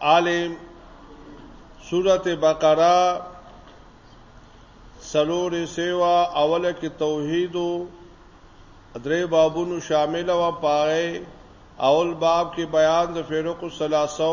عالم سورت بقره سلور سیوا اوله کې توحید درې بابونو شامل و پاره اول باب کې بیان د فرق الثلاثو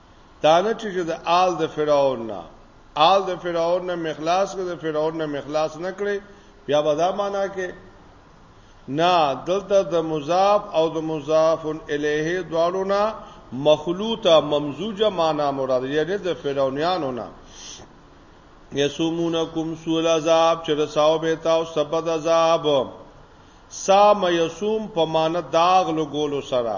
دا نه چې د آل د فرعون نه آل د فرعون نه مخلاص کړ د فرعون نه مخلاص نه کړي بیا به دا معنا کې نه دلته د مضاف او د مضاف الیه دواړو نه مخلوطه ممزوجه معنا مراد یعنی د فرعونانو نه یسومونکم سوء العذاب چې رساو به تاسو سبد عذاب سام یسوم په معنا داغ لګولو سره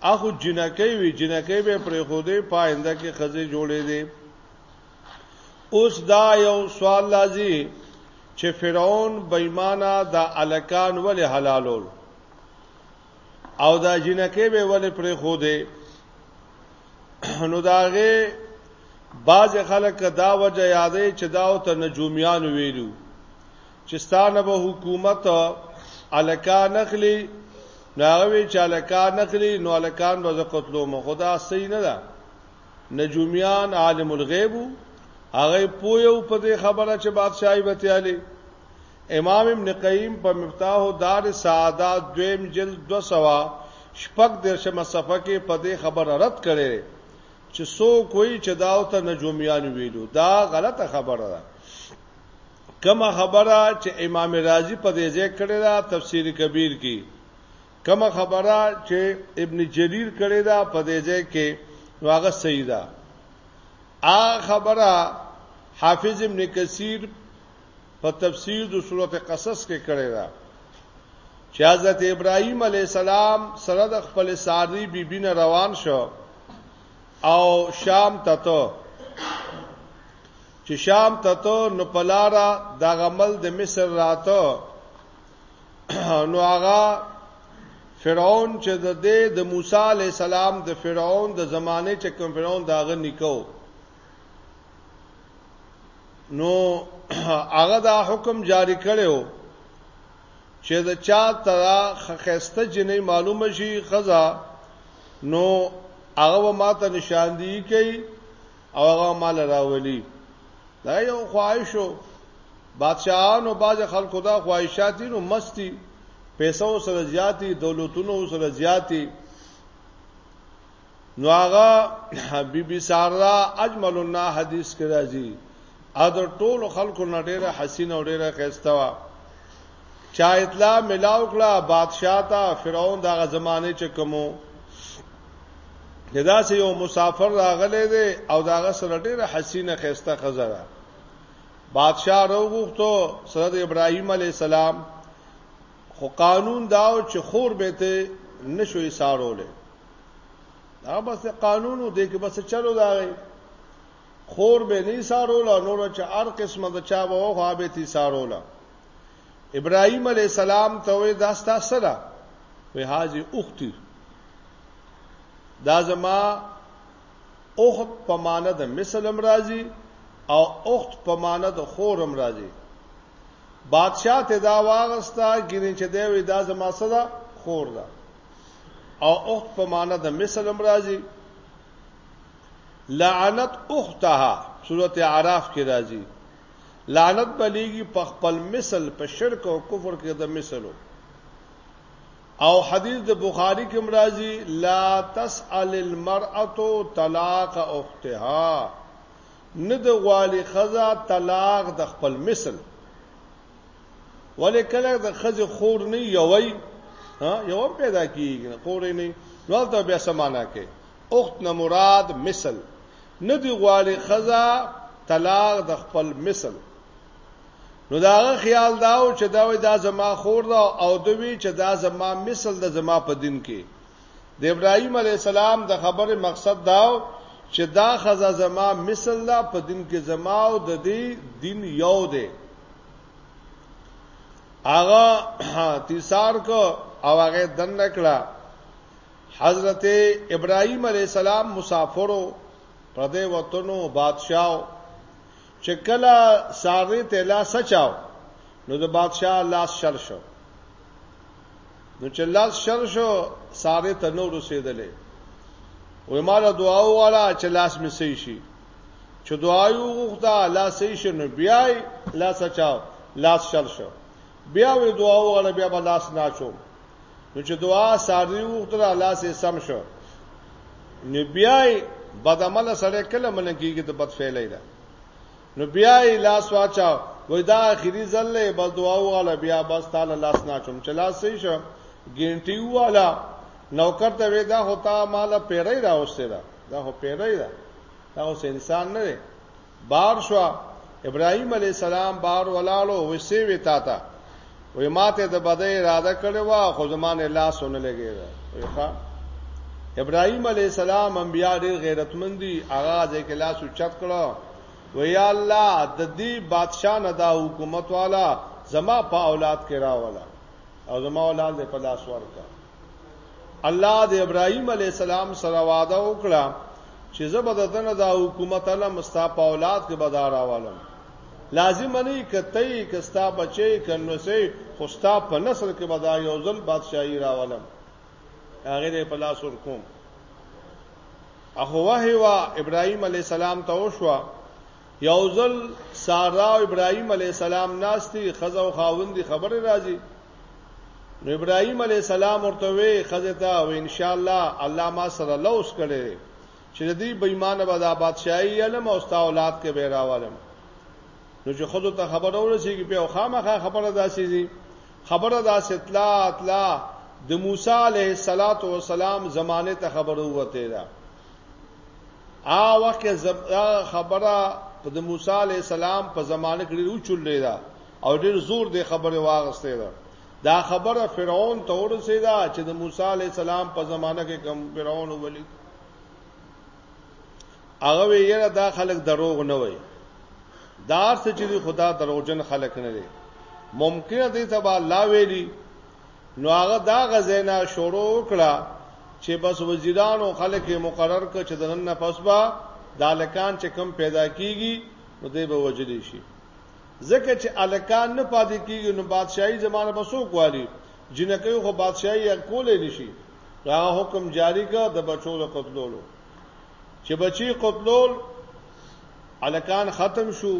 اخو جنکۍ وی جنکۍ به پرېخودې په آینده کې خزه جوړې دي اوس دا یو سوال لازی چې فرعون بېمانه دا الکان ولې حلالول او دا جنکه به ولې پرې خو دې نو داغه بعض خلک دا وجه یادې چې دا او ته نجوميان ویلو چې ستا نه به حکومت الکان اخلي نو هغه وی چې الکان اخلي نو الکان به قتلو مو خدا صحیح نه ده نجومیان عالم الغیب هغه پویو په دې خبره چې بادشاہي بتیالي امام ابن قیم په مفتاح دار سعاده دویم جلد 200 شپږ درشمه صفحه کې په دې خبره رد کړي چې سو کوئی چې داو ته نجومیان ویلو دا غلطه خبره ده کومه خبره چې امام رازي په دې ځای کړې ده تفسیر کبیر کې کومه خبره چې ابن جریر کړې ده په دې ځای کې نو هغه صحیح ده ا خبره حافظ ابن کثیر په تفسیر د سورته قصص کې کړې ده چې حضرت ابراهیم علی السلام سره د خپل ساری بیبین روان شو او شام ته ته چې شام ته ته نو پلارا دا غمل د مصر راته نو هغه فرعون چې د دې د موسی علی السلام د فرعون د زمانه چې کوم فرعون داغه نکاو نو هغه دا حکم جاری کړو چې د چا ترا خخسته جنې معلومه شي خزا نو هغه ماته نشاندهي کوي او هغه مال راولي دا یو خواهشو بادشاہانو باز خلکو دا خواهشات دي نو مستی پیسو سره زیاتی دولتونو سره زیاتی نو هغه بیبي سارا اجمل النا حدیث کې راځي ا د ټولو خلکو نه ډیره حسینه او ډیره خسته وا چا اطلاع ملاو کړه بادشاہ ته فرعون دغه زمانه چې کومو دا سه یو مسافر راغلی دی او داغه سره ډیره حسینه خسته خزره بادشاہ روغوختو سره ابراهیم علی السلام خو قانون داو چې خور به ته نشو یې ساروله دا بس قانونو دی کې بس چلو دا غي خور به نه ساروله نور چې هر قسمه د چا به وغوا به تی ساروله ابراهيم عليه السلام ته وې دا ستاسو سره وې حاجی اختي دا زما اخت په معنی د مثلم راځي او اخت په معنی د خورم راځي بادشاہ ته دا واغستا ګینې چې دی وې دا زما سره خور ده او اخت په معنی د مثلم راځي لعنت اختها سورت اعراف کې راځي لعنت بلیږي په خپل مثل په شرک او کفر کې د مثلو او حدیث د بخاری کې مرাজি لا تسأل المرأه طلاق اختها نه د غوالی خزا طلاق د خپل مثل ولې کله د خزه خور نه یوي ها یو پیدا کیږي خور نه نو ته به سمانا کې اخت نه مراد مثل نه دی غواړي خزا طلاق د خپل مثل نو داغه خیال داو چې دا وای دا زما خور دا او دوی چې دا زما مثل د زما په دین کې د ابراهیم علی السلام د خبره مقصد داو چې دا خزا زما مثل دا په دین کې زما او د دې دین یو دی هغه تیسار کو او هغه دن نکړه حضرت ابراهیم علیه السلام مسافر و، پردی وطن و، بادشاه و، چې کله سارې ته لاس اچاو نو د بادشاه لاس شل شو، نو چې لاس شل شو سارې ته نو رسېدلې، وایي ما له دعا وغواړه چې لاس مې صحیح شي، چې دعا یې وغوښته لاس صحیح شو نو بیا یې لاس اچاو لاس شل شو، بیا وایي دعا وغواړه بیا به لاس نه اچوم. نو چې دعا ساری وغوښتل الله سي سم شو نو بیا بد عمل سره کله من کیږي د بد فعلې ده نو بیا لاس واچا وای دا اخیری ځل له بس دعا وغاله بیا بس تعالی لاس نه چوم چې لاس صحیح شو ګینټي والا نوکر ته ودا هوتا مال پیرې راوسته دا هو پیرې دا دا اوس انسان نه دی بار شو ابراهيم عليه السلام بار ولاړو وسې وې تا ته وې ماته د بده اراده کړې وا خو زمانه لاس ونه لګې دا وې ښا ابراهيم عليه السلام انبيار ډېر غیرتمن دي هغه ځکه لاس چت کړو وې یا الله د دې بادشاہ نه دا حکومت والا زما په اولاد کې راولا او زما اولاد له پلاس ورکا الله د ابراهيم عليه السلام سره وعده وکړه چې زبردتنه دا حکومت الله مستا په اولاد کې بدار راوالم لازم نه کته کستا بچي کنو سي خوستا په نسل کې بدار یو ځل بادشاہي راوالم هغه دې په لاس ور کوم اخو وه وا ابراهيم عليه السلام ته وشو یو ځل سارا او ابراهیم علی السلام ناشتي خزه او خاوندې خبره راځي نو ابراهیم علی السلام ورته وی خزه ته او ان شاء الله الله ما سره لوس کړي چې د دې بېمانه به د بادشاہي علم او ستا اولاد کې به راوالم نو چې خود ته خبره ورسیږي په خامخا خبره داسې دي خبره داسې اطلاع اطلاع د موسی علیه السلام زمانه ته خبره وته ده آ وخت خبره په د موسی علی السلام په زمانه کې ډیرو چولې ده او ډیر زور د خبره واغستې ده دا خبره فرعون ته ورسېده چې د موسی علی السلام په زمانه کې کوم فرعون ولید هغه ویره دا خلک دروغ نه وای دار څه چې خدا دروغجن خلک نه دي ممکنه دي تبا الله ویلي نو هغه دا غزینا شروع وکړه چې بس وزیران او خلک یې مقرر کړ چې د نن نه پس به د الکان چې کم پیدا کیږي نو دوی به وجل شي ځکه چې الکان نه پاتې کیږي نو بادشاہي زمانه به سو کوالي جنکه خو بادشاہي کولې نشي را حکم جاری کړ د بچو له قتلولو چې بچي قتلول الکان ختم شو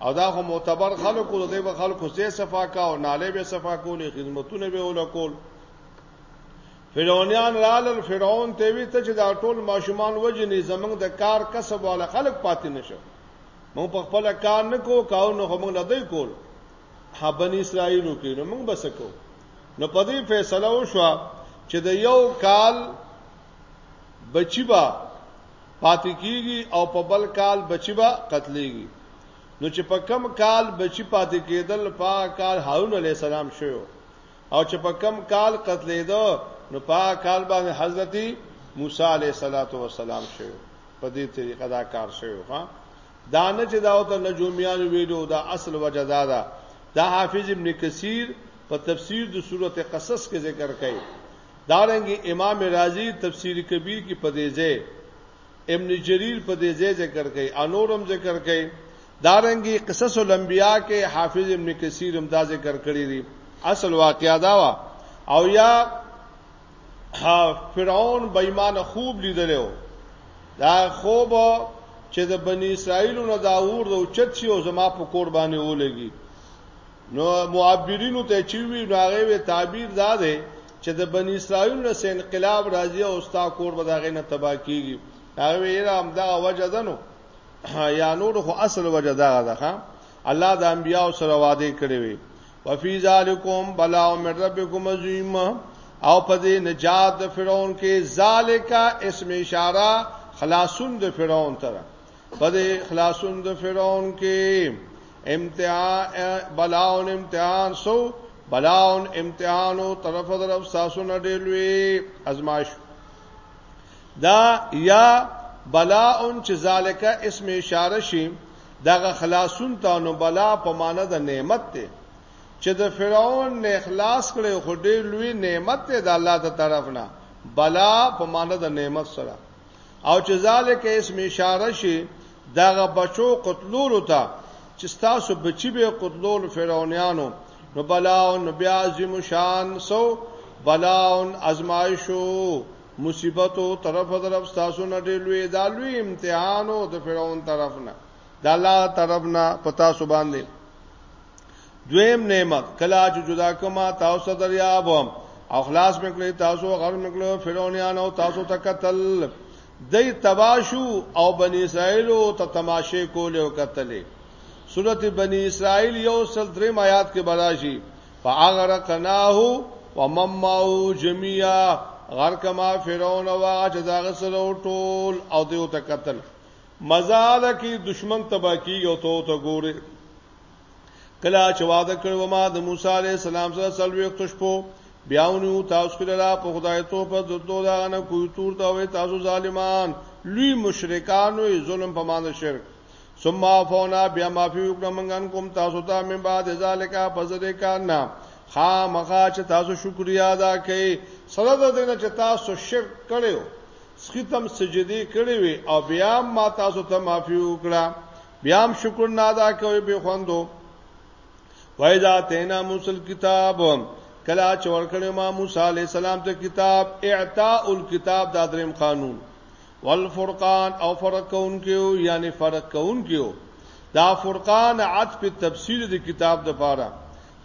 او دا خو معتبر خلکو د دې خلکو سه صفا کا او ناله به صفا کولې خدمتونه به ولکول فرعونیان رالل فرعون ته وی ته چې دا ټول ماشومان وجنې زمنګ د کار کسب والا خلک پاتې نشو مونږ په خپل کار نه کو کاو نه هم نه دی کول حبن اسرائیلو کې نو مونږ بس کو نو په دې فیصله وشو چې د یو کال بچی با پاتې کیږي او په بل کال بچی با قتلېږي نو چې په کم کال بچی پاتې کېدل په کال هارون علی السلام شو او چې په کم کال قتلېدو نو په کال باندې حضرت موسی علی السلام شو په دې طریقه دا کار شوی ها دا نه چې دا او ته نجوميان ویلو دا اصل وجه دا ده دا حافظ ابن کثیر په تفسیر د سورته قصص کې ذکر کړي دارنګه امام رازی تفسیر کبیر کی په دې ځای ابن جریر په دې ځای ذکر کوي انورم ذکر کوي دارنګه قصص الانبیاء کې حافظ ابن کثیر هم دا ذکر کړی دی اصل واقعیا دا وا او یا فرعون بېمانه خوب لیدلو دا خوب چې د بنی اسرائیل نه دا اور او چت شي او زما په قرباني ولګي نو معبرینو ته چې وی ناغه وی تعبیر دا دی چې د بنی اسرائیل نه سین انقلاب راځي او ستا کور به داغه نه تبا کیږي هغه وی را هم دا وجه ده نو یا نور خو اصل وجه دا ده ها الله د انبیاء سره وعده کړی وی وفي ذالکم بلا من ربکم عظیم او په دې نجات د فرعون کې ذالکا اسم اشاره خلاصون د فرعون تر په دې خلاصون د فرعون کې امتحان بلاون امتحان سو بلاون امتحان او طرف طرف ساسو نه ډېلوي ازمایش دا یا بلاون چې ذالک اسم اشاره شي دغه خلاصون ته نو بلا په معنی د نعمت ته چې د فرعون نه اخلاص کړي خو ډېر لوی نعمت دی د الله د طرف نه بلا په معنی د نعمت سره او چې ذالک اسم اشاره شي دغه بچو قتلولو ته چې تاسو بچی به قتلول فرعونانو نو بلاون نو بیا عظیم شان سو بلاون ازمایشو مصیبتو طرف طرف تاسو نه ډېلوي دالوي امتحانو د فرعون طرف نه د الله طرفنا پتا سو باندې دویم نعمت کلا چې جدا کما تاسو دریاب او خلاص میکړی تاسو غر میکړو فرعونیان او تاسو ته قتل دای تباشو او بنی اسرائیل او ته تماشه کول او قتلې سورته بنی اسرائیل یو سل دریم آیات کې براشي فاغرقناه ومماو جميعا غرق ما فرعون او هغه چې داغه سره ټول او دیو ته قتل مزه ده کی دشمن تبا کیږي او ته ته ګوره کله چې وعده کړو ما د موسی عليه السلام سره سلوي تشپو بیاونو تاسو کله را په خدای ته په دتو دا نه کوی تور دا وي تاسو ظالمان لوی مشرکانو ظلم په مان شرک ثم عفونا بیا معفو وکړه منګان کوم تاسو ته من بعد ذالک فزر کانا خامخا چې تاسو شکریا ادا کړئ سره د دې چې تاسو شرک کړو سخی تم سجدی کړی وی او بیا ما تاسو ته معافی وکړه بیا هم شکر نه ادا کوي به خوندو وایدا تینا موسی کتاب کلا چې ورکړې ما موسی علی السلام ته کتاب اعطاء الكتاب دا دریم قانون والفرقان او فرق کون کیو یعنی فرق کون کیو دا فرقان عطف تفسیر د کتاب د پاره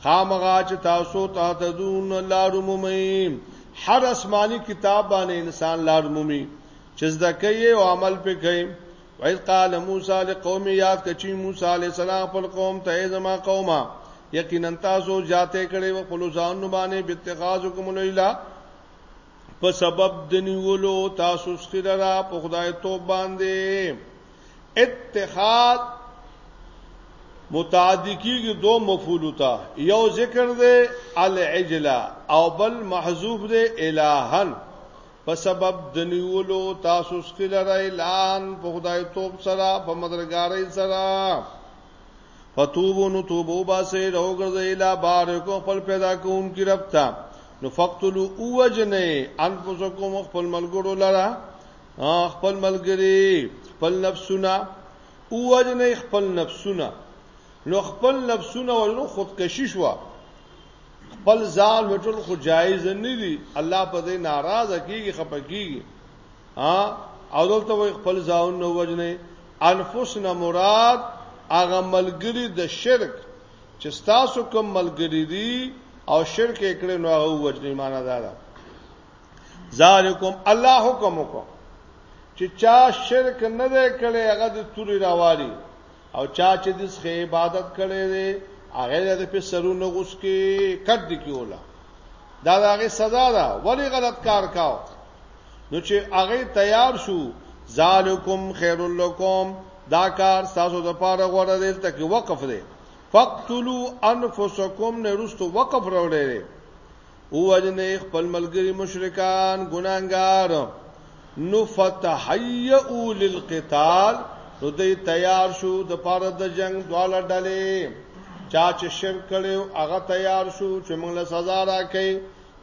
خامغا چې تاسو ته تدون لار مومي هر آسماني کتاب باندې انسان لار مومي چې زده کوي او عمل پې کوي وایز قال موسی لقوم یاد کچی موسی علی السلام پر قوم ته زما قومه یقینا تاسو جاته کړي و خپل ځان باندې بتخازکم الیلا په سبب د نیولو تاسو سخیره را په خدای توب باندې اتخاذ متعدی کیږي دو مفعول ته یو ذکر دی العجلا او بل محذوف دی الہن په سبب د نیولو تاسو سکل را اعلان په خدای توپ سره په مدرګارۍ سره فتوبو نو توبو باسه روګرځي لا بار کو خپل پیدا کون کی رب تا نو فقتلوا اوجنه انفسکم خپل ملګرو لرا خپل ملګری خپل نفسونه او وجنه خپل نفسونه نو خپل نفسونه ورو خودکشي شو خپل ځان وټول خو جایز نه دي الله په دې ناراضه کیږي خپکیږي ها او دلته وي خپل ځان نو وجنه انفسنا مراد هغه ملګری د شرک چې تاسو کوم ملګری دي او شرک یې کړی نو هغه وجنه معنا ده ذالکم الله حکم وکړو چې چا شرک نه دی کړی هغه د توري راوالي او چا چې د څه عبادت کړی دی هغه د په سرونو غوس کې کټ دی کیولا دا هغه سزا ده ولی غلط کار کاو نو چې هغه تیار شو ذالکم خیرلکم دا کار تاسو د پاره غوړه دی ته کې وقف دی فقتلوا انفسکم نه رستو وقف راوړی او وجنه خپل ملګری مشرکان ګناګار نو فتحیئو للقتال نو دې تیار شو د پاره د جنگ دواله ډلې چا چې شرک کړو هغه تیار شو چې موږ له سزا راکې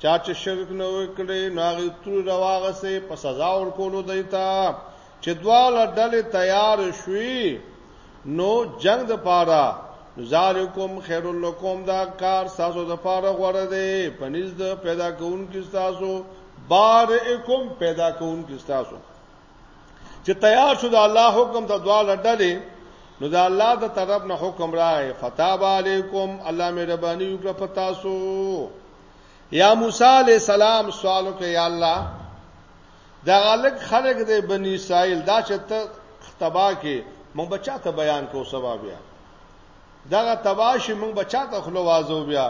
چا چې شرک نه وکړي نو هغه تر رواغه سه په سزا ورکولو دیتا چې دواړه ډلې تیار شوي نو جنگ د پاره ذالکم خیر لکم دا کار تاسو د پاره غوړه دی پنځ د پیدا کون کې تاسو بارئکم پیدا کون کې تاسو چې تیار شو د الله حکم د دواړه ډلې نو دا الله د طرف نه حکم راغی فتاب علیکم الله مهرباني وکړه پتا سو یا موسی علی السلام سوالو کې یا الله دا غلک خلک دی بنی اسرائیل دا چې ته تبا کې مونږ بچا ته بیان کو سبا بیا دغه تباشي مونږ بچا ته خلو وازو بیا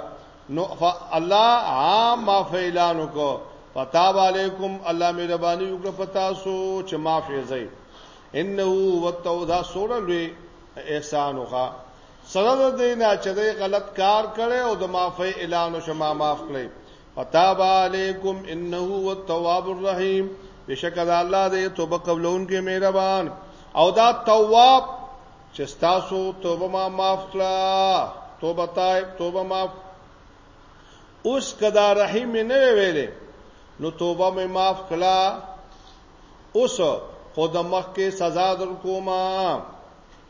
نو الله عام ما فعلان کو پتا علیکم الله مهرباني وکړه پتا سو چې معاف یې زئی انه هو التوذا سوره لوی احسان وکړه سره د دینه چې غلط کار کړي او د معافی اعلان او شما معاف کړي فتاب علیکم انه هو التواب الرحیم بشک دا الله دې توبه قبلون کې مهربان او دا تواب چې تاسو توبه ما معاف کړه توبه تای توبه معاف اوس کدا رحیم نه ویلې نو توبه مې معاف کړه اوس خود مخ کې سزا در کومه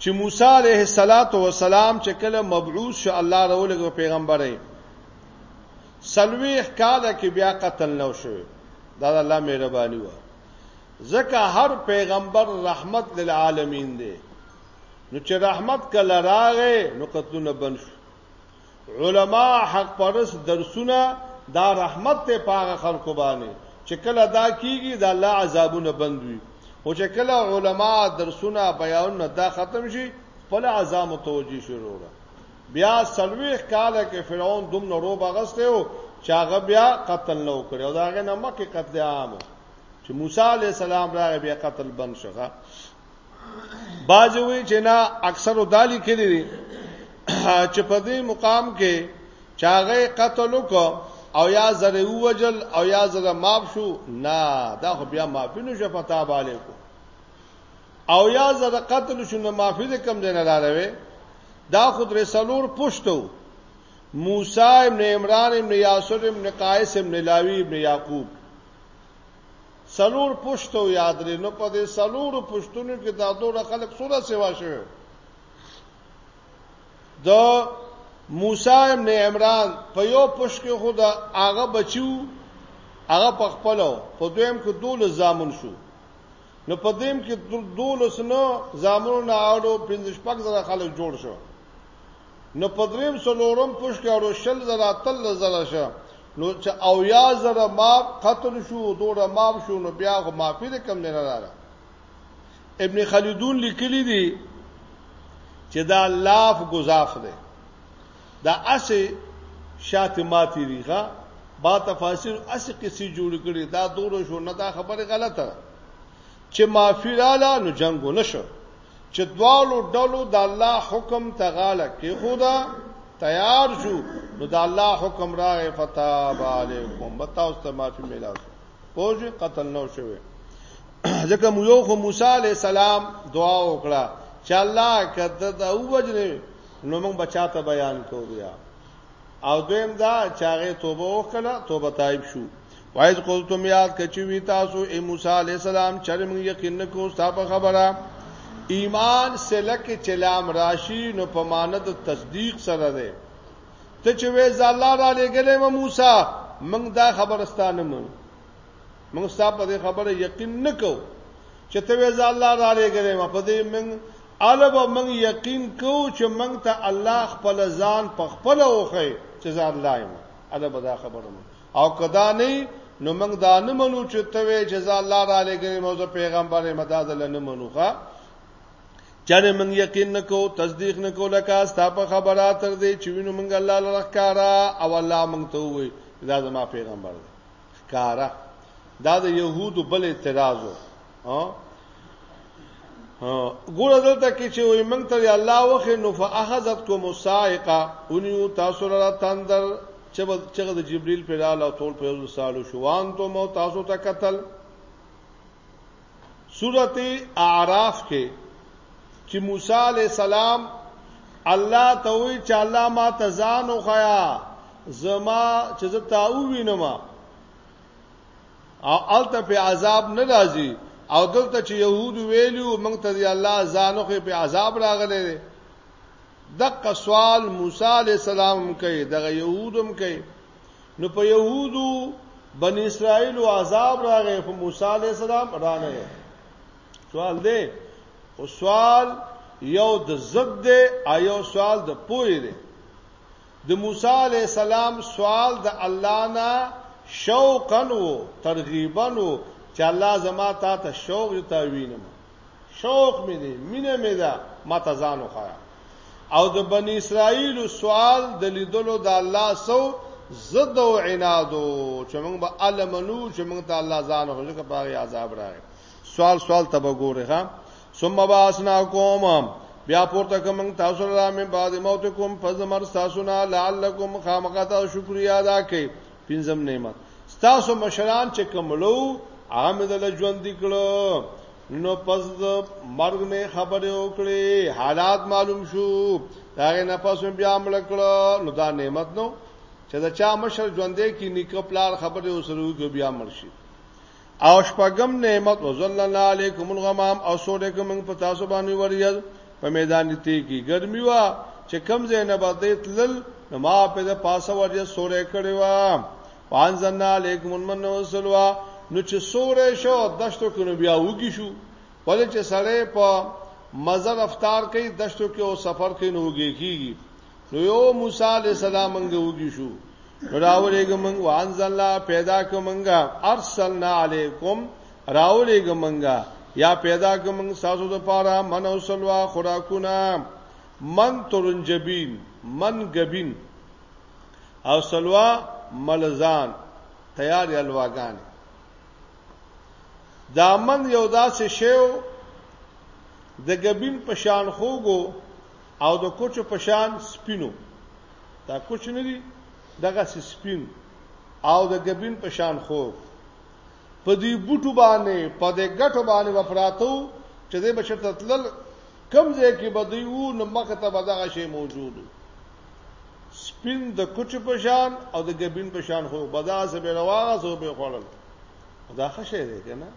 چې موسی عليه السلام چې کله مبعوث شو الله راولګو پیغمبري سلويخ کاله کې بیا قتل نو شو دا الله مهرباني و ځکه هر پیغمبر رحمت للعالمین دی نو چې رحمت کله راغې نو قتلونه بن شو علما حق پرس درسونه دا رحمت ته پاغه خلکو باندې چې کله دا کیږي دا الله عذابونه بندوي او چې کله علما درسونه بیانونه دا ختم شي خپل عذاب متوجي شروع را بیا سلويخ کاله کې فرعون دوم نورو بغسته او چاغه بیا قتل نو کړو داغه نمکه قتل عام چې موسی عليه السلام راغی بیا قتل بند شوه باج وی چې نه اکثر دالی کړي دي چې په دې مقام کې چاغه قتل وکړو او یا زره وجل او یا زره ماف شو نه دا خو بیا معافی نشو پتا باندې کو او یا زره قتل شو نه معافی دې کم دینه لاروي دا خود رسالور پښتو موسی ابن عمران ابن یاسر ابن قیس ابن لاوی ابن یعقوب څلور پښتو یا درې نو په دې څلورو پښتونو کې دا دوه خلک سوره سیوا شوی د موسی ابن عمران په یو پښ کې خو دا هغه بچو هغه په خپل په دویم کې دول زامن شو نو په دیم کې دول سنو زامنو نه اورو پنځه شپږ زره خلک جوړ شو نو په دریم څلورم پوش کې اورو شل زره اتل زره شه نو چې او یا زره ما قتل شو دوړه ما شو نو بیا خو معافی د کم نه راغله ابن خلدون لیکلی دی چې دا لاف گزاف دی دا اسی شاتماتی ریغه با تفاسیر اسی قصې جوړ کړي دا دوړه شو نه دا خبره غلطه چې معافی رااله نو جنگو نشو چې دوالو ډلو د الله حکم ته غاړه کې خدا تیار شو نو د الله حکم راغې فتا علیکم بتاو ست معافي ملاو پوج قتل نو شوه ځکه مو یو خو موسی علی السلام دعا وکړه چې الله کته د اوجنه نو موږ بچاته بیان کو بیا او دویم دا چې هغه توبه وکړه توبه تایب شو وایز قلتم یاد کچی وی تاسو ای موسی علی السلام چرم یقین کو ستا په خبره ایمان سلک چلام راشی نو په ماند تصدیق سره ده ته چې وې زالا را لګلې و موسی موږ دا خبرستانه مو موږ ستا په دې خبره یقین نکو چې ته وې زالا را لګلې و په دې موږ الوب موږ یقین کو چې موږ ته الله خپل ځان په خپل اوخه چې ځان لایم الوب دا خبره مو او کدا نه نو موږ دا نه منو چې ته وې چې ځا الله را لګري موږ پیغمبر مداد لنه منوخه چره موږ یقین نکو تصدیق نکو لکه ستا په خبره تر دې چې وینو موږ الله لره ښکارا او الله موږ ته وې دا زما پیغمبر دی ښکارا دا د يهودو بل اعتراض وو ها ګور دلته کې چې وي مونږ ته الله وخه نو فاخذتکم الصاعقه ونیو تاسو را تندر چې چې د جبريل په لاله ټول په یو سالو شوان ته مو تاسو ته قتل سورته اعراف کې چې موسی عليه السلام الله ته وی چې الله ما تزان خو یا زما چې زه تاو وینم او الته په عذاب نه راځي او دلته چې يهود ویلو موږ ته دی الله ځانو خو په عذاب راغلي دي دغه سوال موسی عليه السلام کوي دغه يهودم کوي نو په يهودو بن اسرائيل او عذاب راغی په موسی عليه السلام رانه سوال دی او سوال یو د زد دی ایو سوال د پوی دی د موسی علیه السلام سوال د الله نه شوقا و ترغیبا و چې الله زما تا ته شوق تا وینم شوق مې دی مینه مې ده ما ته ځان وخایا او د بنی اسرائیل سوال د لیدلو د الله سو زد او عنادو چې موږ به علمنو چې موږ ته الله ځان خو ځکه په عذاب راغی سوال سوال ته وګوره ها ثم باسناکم بیا پورته کوم تاسو را من بعد موت کوم فزمر تاسو نه لعلکم خامقتا شکریا ادا کړئ پنځم نعمت تاسو مشران چې کوملو هغه مې دل ژوند دي کړو نو پس د مرګ نه خبره وکړي حالات معلوم شو دا نه پس بیا مړ کړو نو دا نعمت نو چې دا چا مشر ژوندې کې نیکه پلار خبره وسره وکړي بیا مرشي او شپږم نعمت وزلنا علیکم الغمام او سورې کوم په تاسو باندې وریاض په میدان تی کې ګرمي وا چې کم زینب دې تلل نو ما په د پاسه وریا سورې کړې وا وانزلنا علیکم المن والسلوى نو چې سورې شو دشتو کې نو بیا وږي شو ولې چې سړې په مزه رفتار کوي دشتو کې او سفر کوي نو وږي کیږي نو یو موسی علی السلام موږ وږي شو راولېګ موږ وانزلنا پیدا ک موږ ارسلنا علیکم راولېګ موږ یا پیدا ک موږ ساسو د پاره من او سلوا خوراکونه من ترنجبین من غبین او سلوا ملزان تیار الواغان دا من یو داسې شیو د غبین پشان خوګو او د کوچو په شان سپینو دا کوچ نه دي دغه سپین او د ګبین په شان خو په دې بوټو باندې په دې ګټو باندې وپراتو چې دې بشرته تلل کم ځای کې بدیو نو مخه ته به دغه شی موجود سپین د کوچ په شان او د ګبین په شان خو بدا سه به رواغه سو به خړل دا خشه دی کنه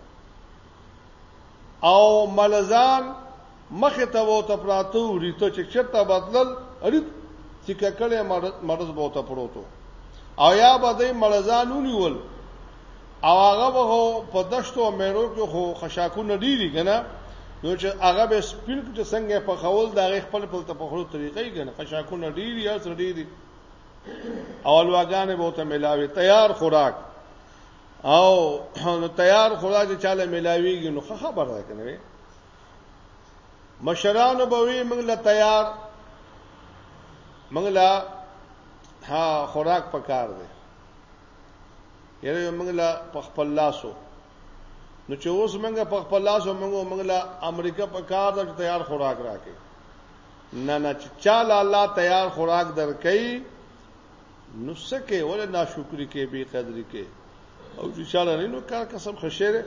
او ملزان مخه ته وو ته پراتو ریته چې چرته بدلل ریت چې ککړې مرز بو ته پروتو او یا به دې ملزان ونیول او هغه به په دشتو مېرو کې خو خشاکو نه ډیری کنه نو چې هغه به سپیل کې څنګه په خول دا خپل خپل ته په خورو طریقې کنه خشاکو نه ډیری یا سړي دي اولواګانې به ته ملاوي تیار خوراک او نو تیار خدا چې چاله ملاویږي نو خبر ده کنه مشرانو به وی موږ له تیار موږ له ها خوراک پکار دی یره موږ له پخپل لاسو نو چې اوس موږ پخپل لاسو موږ موږ له امریکا پکار د تیار خوراک راکې نه نه چې چاله الله تیار خوراک درکې نو سکه ول ناشکری کې به قدرې کې او چې چاله نه نو کار قسم خشره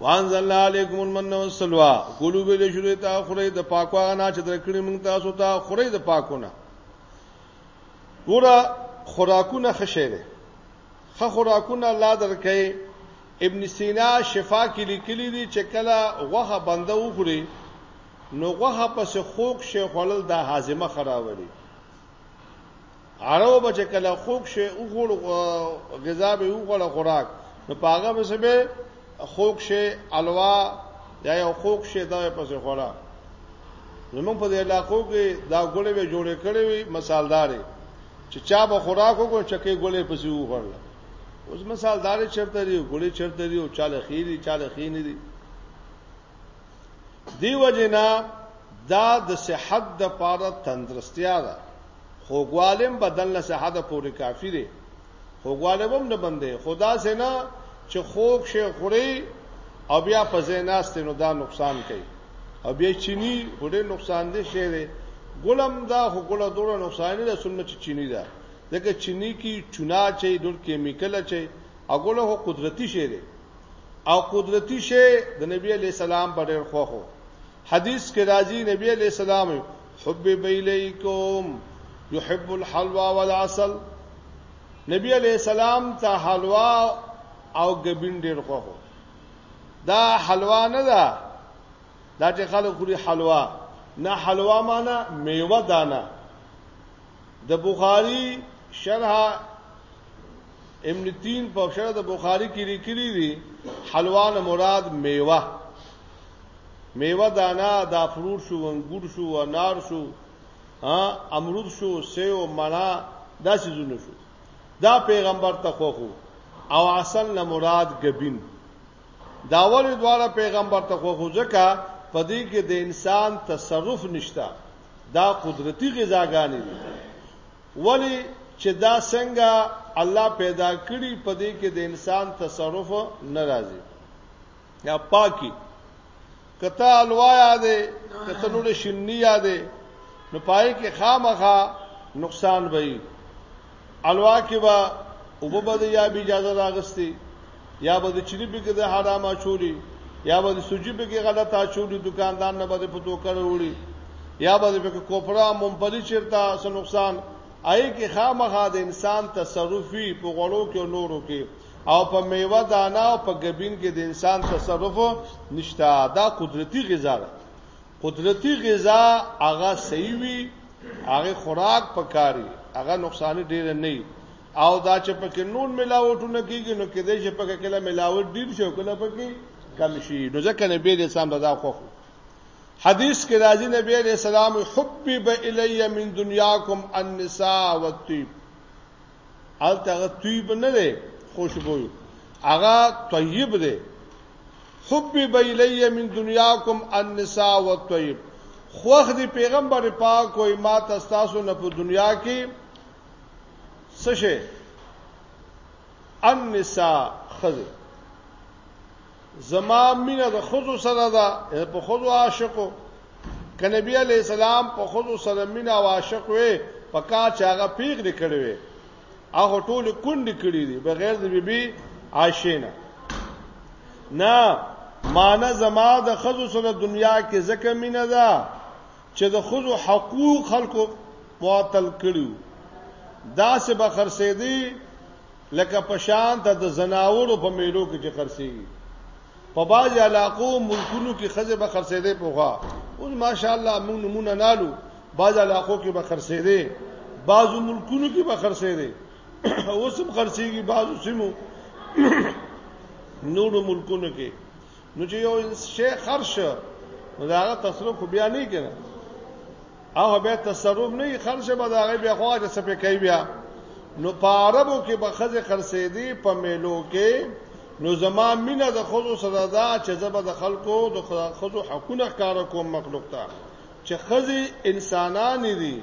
وانزلنا علیکم المن والسلوى قلوب دې شروع ته خوري د پاکو نه چې درکړې موږ تاسو ته خوري د پاکو نه ګوره خوراکونه خشره خه خوراکونه الله درکې ابن سینا شفا کې لیکلي دي چې کله غوخه بنده وخوري نو غوخه پس خوک شي خلل دا هاضمه خراولي عرب چې کله خوک شي او غوړ غذا به او غوړ خوراک نو پاغه به سبه خوک شي الوا یا یو خوک شي دا پس خورا زمون په علاقو کې دا ګولې به جوړې کړې وي مثالدارې چې چا به خوراک وکړ چکه ګولې پسې وخورل اوس مثالدارې چرته دی ګولې چرته دی او چاله خېری چاله خېنې دی دیو جنا دا د صحت د پاره تندرستیا ده خوګوالم بدن له صحت پورې کافی دی خوګوالم هم نه بندې خدا سینا چې خوک شي خوري او بیا په زیناست نو دا نقصان کوي او بیا چینی هډه نقصان دي شي دی ګلم دا خو ګله دوره نقصان نه ده سنت چې چینی ده ځکه چینی کی چونا چي ډول کیمیکل چي اګوله هو قدرتی شي دی او قدرتی شی د نبی علی السلام په ډیر خوخو حدیث کې راځي نبی علی السلام حب بیلیکم یحب الحلوا والعسل نبی علی السلام ته حلوا او غبین ډیر خوخو دا حلوا نه ده دا چې خلک خوري حلوا نه حلوا معنی میوه دانه د بخاری شرح ابن تین په شرح د بخاری کې لیکلی دی حلوان مراد میوه میوه دانا دا فروټ شو انګور شو انار شو امرود شو سیو منا دا سيزونه شو دا پیغمبر ته خوخو او اصل نه مراد غبین دا ول دواړه پیغمبر ته خوخو ځکه په دې کې د انسان تصرف نشتا دا قدرتی غذاګانی دي ولی چه دا سنګه الله پیدا کړی په دې کې د انسان تصرف ناراضي یا پاکي کته الوا یاده کته نور شنی یاده نو پای کې خامخا نقصان وي الوا کې با وببد یا به اجازه راغستي یا به د چری په کې د حرام اچولي یا به د سوجي په کې غلط اچولي دکاندار نه به په توکر وړي یا به په کې کوپرا ممپلی چیرته څه نقصان آی کې خامخا د انسان تصرفي په غړو کې نورو کې او په میوه دانا او په غبین کې د انسان تصرف نشته دا قدرتی غذا ده قدرتی غذا هغه صحیح وي هغه خوراک پکاري هغه نقصان ډیر نه او دا چې پکې نون ملاوټونه کیږي نو کې دې چې پکې کله ملاوټ ډیر شو کله پکې کم شي نو ځکه نبی دې سم دا خو حدیث کې راځي نبی دې سلام حبب الی من دنیاکم النساء والطيب الته طيب نه دی خوشبو هغه طيب دی حبب الی من دنیاکم النساء والطيب خوخ دی پیغمبر پاک کوئی ما تاسو نه په دنیا کې څه شي النساء خزه زما مینه د خزو سره ده په خزو عاشقو ک نبی علی السلام په خزو سره مینه او عاشق وي پکا چې هغه پیغ نکړي وي هغه ټول کند کړي دي بغیر د بیبي عاشینه نه مان زما د خزو سره دنیا کې زکه مینه ده چې د خزو حقوق خلکو معطل کړیو دا سه به خرسې دي لکه پشان ته د زناورو په میلو کې چې خرسې په باج علاقو ملکونو کې خزه به خرسې دي پوغا اوس ماشاءالله موږ نمونه نالو باج علاقو کې به خرسې دي بعضو ملکونو کې به خرسې دي اوس هم خرسېږي بعضو سیمو نورو ملکونو کې نو چې یو شی خرج شو نو دا هغه تصرف بیا نه کړي هغه به تصرف نه خرج به دا هغه بیا خواږه څه پکې بیا نو په عربو کې به خزه خرڅې دي په میلو کې نو زما مینه د خزو سره دا چې زبر د خلکو د خزو حقونه کار کوم مخلوق ته چې خزي انسانان دي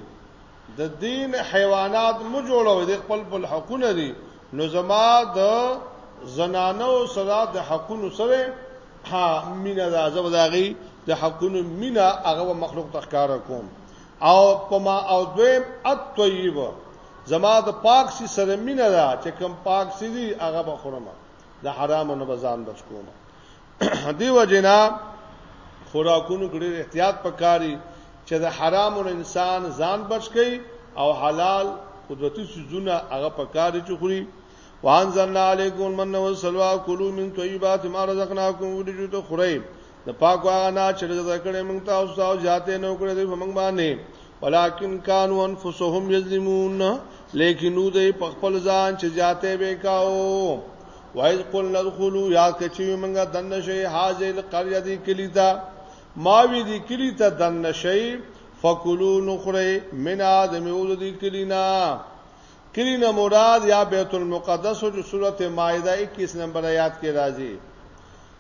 د دین حیوانات مو جوړوي د خپل خپل حقونه دي نو زما د زنانو سره د حقونو سره ها مینا د عذاب داغي د حقونو مینا هغه مخلوق تخکار کوم او پما او دویم الطیب زما د پاک سی سره مینا دا چې کم پاک سی دی هغه بخورم د حرام نه بزان بچ کوم دیو جنا خوراکونو کې ډېر احتیاط پکاري چې د حرامو انسان ځان بچ کړي او حلال قدرتي سيزونه هغه پکاري چې خوري وانزلنا علیکم من وسلوا کلوا من طیبات ما رزقناکم ورجو ته خوري د پاکو هغه نه چې رزق کړي موږ تاسو او ذاته نو کړې دوی موږ باندې ولکن کانوا انفسهم یظلمون لیکن نو دوی په خپل ځان چې ذاته وکاو وایز قل ندخلو یا کچی منګه دن شي حاضر القريه دی کلی تا ما وی دی کلی تا دن شي فکلو نخره من ادم او دی کلینا کلینا مراد یا بیت المقدس او سوره مائده 21 نمبر آیات کې راځي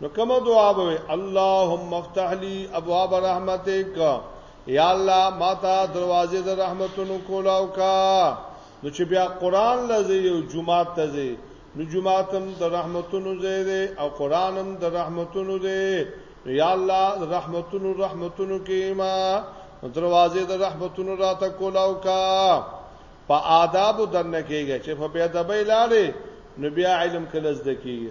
نو کومه دعا به اللهم افتح لي ابواب رحمتک یا الله ماته دروازې د رحمتونو کولاو کا نو چې بیا قران لزه یو جمعه ته زی نو جمعه تم د رحمتونو زیره او قرانم د رحمتونو دی یا الله رحمتونو رحمتونو کې ما دروازې د رحمتونو راته کولاو کا په آداب درنه کېږي چې په بیا د بیلاله نو بیا علم کله زده کیږي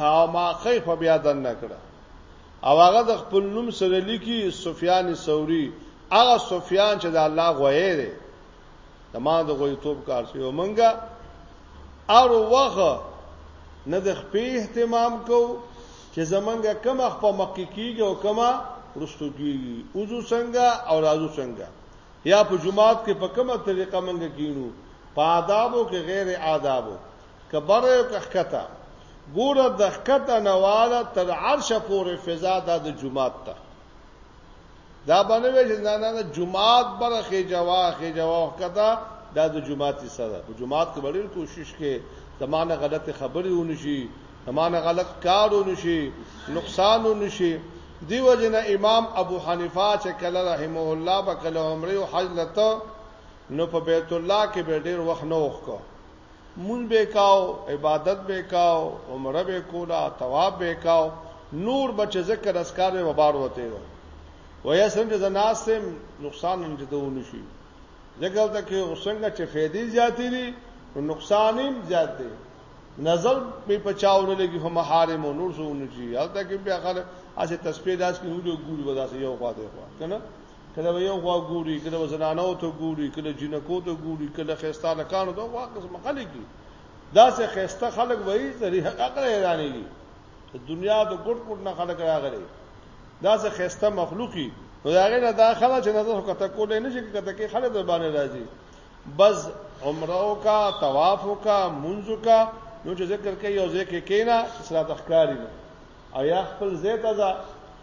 او ما خیف بیا دن نکړه او هغه د خپل نوم سره لیکي سفیان ثوری هغه سفیان چې د الله غوې دی د ما د غوې توپ کار شي او مونږه ار وغه نه د خپې اهتمام کو چې زمونږه کم خپ مکه کیږي او کما رستو کیږي اوزو څنګه او رازو څنګه یا په جمعات کې په کومه طریقه مونږ کینو په آدابو کې غیر آدابو که بره یو که ښکته ګوره د ښکته نه واله تر عرشه پورې فضا دا د جماعت ته دا باندې وی چې نه نه جمعات بر خېجوا خېجوا وخته دا د جمعات سره په جمعات کې ډېر کوشش کې زمانه غلط خبرې ونشي زمانه غلط کار ونشي نقصان ونشي دیو جن امام ابو حنیفه چې کله رحمه الله په کله عمره او حج لته نو په بیت الله کې به ډېر وخت نه وخکو مونږ به کاو عبادت به کاو عمره به کولا ثواب به کاو نور بچ ذکر اسکار به بار وته ده ویا څنګه زناستم نقصان هم جدونه شي ځکه ته کې اوسنګ چې فائدې زیاتې دي نو نقصان هم زیات دي نظر می پچاونه لګي هم حرام او نور سونه شي هلته کې بیا خلک اسه تسبیح داس کې وډو ګوري ودا سه یو خواته خوا کنه کله به یو غوا ګوري کله به زنانو ته ګوري کله جنکو ته ګوري کله خيستانه کانو ته غوا قسم خلک دي دا سه خيسته خلک وایي چې حقیقت حیرانې دي دنیا د ګډ ګډ نه خلک راغلي دا سه خيسته مخلوقي نو دا غي نه دا خلک چې نظر کته کولې نه شي کته کې خلک د باندې راځي بس عمره او کا طواف او کا منځ او کا نو چې ذکر کوي او ذکر کینا صراط اخکاری نه او یا خپل زیت ازا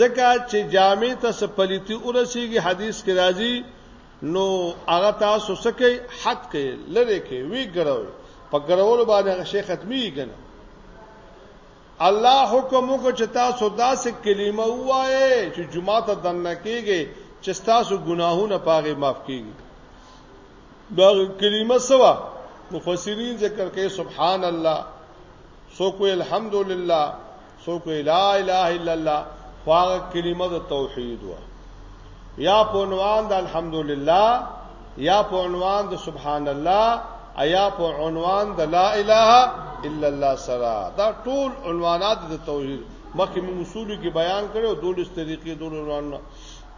ځکه چې جامع ته څه پلیتی ورسیږي حدیث کې راځي نو هغه تاسو څه کوي حد کوي لری کوي وی ګرو په ګرولو باندې هغه شی ختمي کنه الله حکم وکړ چې تاسو داسې کلمه وایې چې جمعه ته دنه کیږي چې تاسو ګناهونه پاغه معاف کیږي دا کلمه سوا مفسرین ذکر کوي سبحان الله سو کوئی الحمدلله څوک لا اله الا الله خواغه کلمه د توحید وا یا په عنوان د الحمدلله یا په عنوان د سبحان الله ایا په عنوان د لا اله الا الله سره دا ټول عنوانات د توحید مخکې موږ اصول کې بیان کړو دولس طریقې دول عنوان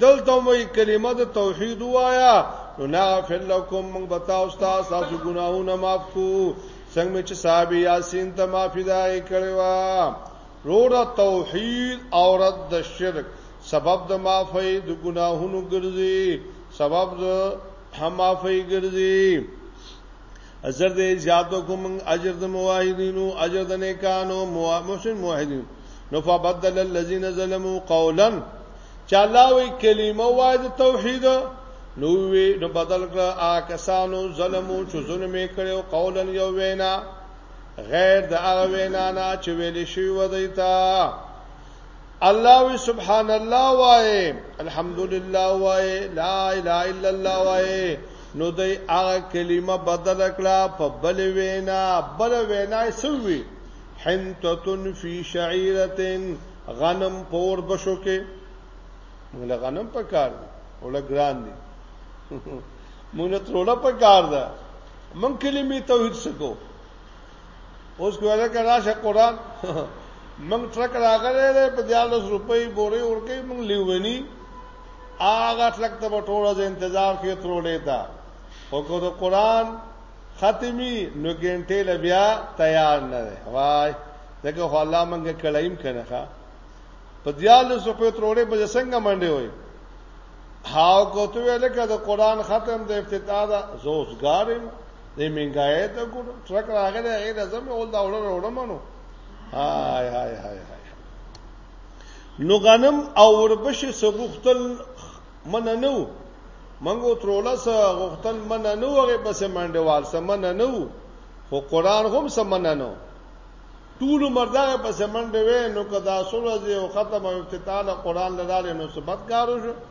دلته مو کلمه د توحید وایا نو نغفر لكم من بتا او تاسو تاسو ګناهونه معاف کو څنګه چې صاحب یاسین ته معافی دای کړوا روړ توحید او رد د شرک سبب د معافی د ګناهونو ګرځي سبب د معافی ګرځي اجر دې زیاتو کوم اجر د موحدینو اجر د نیکانو محسن موحدین نو فبدل الذين ظلموا قولا چا الله وی کلمه وای د توحید نو وی نو بدل کړ آ کسانو ظلمو چې ظلم یې کړو قولا یو وینا غیر د هغه وینا نه چې ویل شوی و دیتا الله وی سبحان الله وای الحمدلله وای لا اله الا الله وای نو دای هغه کلمه بدل کړه په بل وینا بل وینا یې سوي حنتتن فی شعیرتن غنم پور بشو کې موږ غنم پکار دی ولا ګران دی موږ تروله پکار ده موږ کلمې توحید سکو اوس کوله کې راشه قران من ټرک راغلی دی په 40 روپۍ بورې ورکې من لیونی هغه ټرک ته ټوله ځ انتظار کې ترولې تا او کو د قران ختمي نو ګنټه لبیا تیار نه دی وای دغه خو الله مونږه کلایم کنه ښا په 40 روپۍ ترولې په څنګه منډه وای هاو کوته ویل کړه د قران ختم د افتتاح د زوزګارم دې منګای ته ګور ټرک راغلی هغه د زمې اول دا وړه وړه منو هاي هاي هاي هاي نو غنم او وربش سبختل من نه و منګو تروله سه غختل من نه وغه بس منډوال سه من نه و خو قران هم سه من نه ټول مردغه بس منډوي نو کدا سره او ختم او افتتاح قران لاله نو سبت کارو شو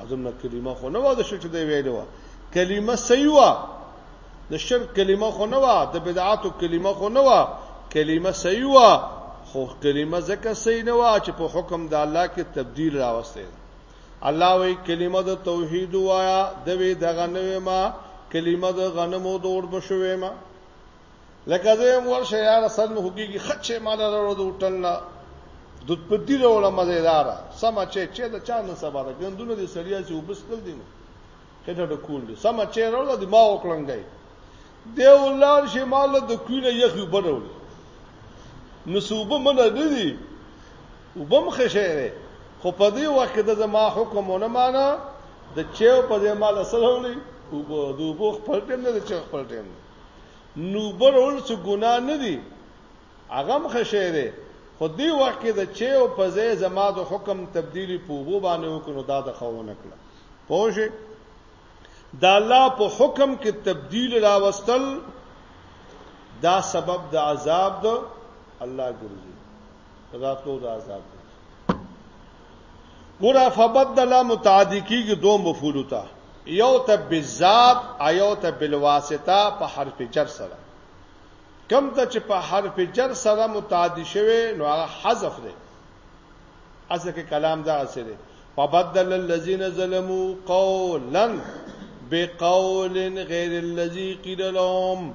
اعظم نه کلمه خو نه و د شرک دی ویلو کلمه سیوا د شرک کلمه خو نه و د بدعاتو کلمه خو نه و کلمه سیوا خو کلمه زکه سی نه و چې په حکم د الله کې تبديل راوسته الله وی کلمه د توحید وایا د وی دغه نوې ما کلمه د غنمو دور بشوي ما لکه زه هم ورشه یاره سر مې خوږیږي خچې مال راوړو د هوټل نه دود په دې راوړه مزیدار سم چې چې دا چا نه سبا ده ګندونه دي سړیا چې وبس کړ دي نو کټه د کول دي سم چې راوړه دي ما وکړنګای دی ولار شي مال د کوینه یخي بنول نو صوبه من نه دي وبم خشه خو په دې وخت د زما حکم نه معنا د چیو په دې مال سره ولي او دوبو خپل ټیم نه د چیو خپل ټیم نه نوبر ول څه ګناه نه دي هغه هم خشه دی خو دی وخت کې د چې او په ځای زما د حکم تبدیلی په وبو باندې وکړو دا د خونه کړه پوه د الله په حکم کې تبدیل راوستل دا سبب د عذاب د الله ګرځي راتلو د عذاب ګور فبدل متعدی کیږي دوه مفعول ته یو ته بالذات ایو ته بالواسطه په حرف جر سره کم ته چې په حرف جر سره متعدی شوی نو هغه حذف دی اصل کې کلام دا اصل دی فبدل الذين ظلموا قولا بقول غير الذي قيل لهم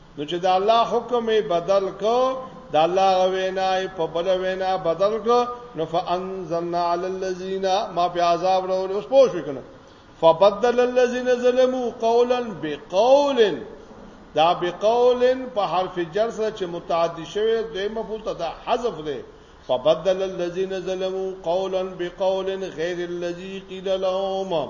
نو چې د الله حکم یې بدل کو د الله وینا یې په بل وینا بدل کو نو فانزلنا علی الذین ما په عذاب راول اوس پوه شو کنه فبدل الذین ظلموا قولا بقول دا بقول په حرف جر سره چې متعدی شوی دوی مفعول ته دا حذف دی فبدل الذين ظلموا قولا بقول غير الذي قيل لهم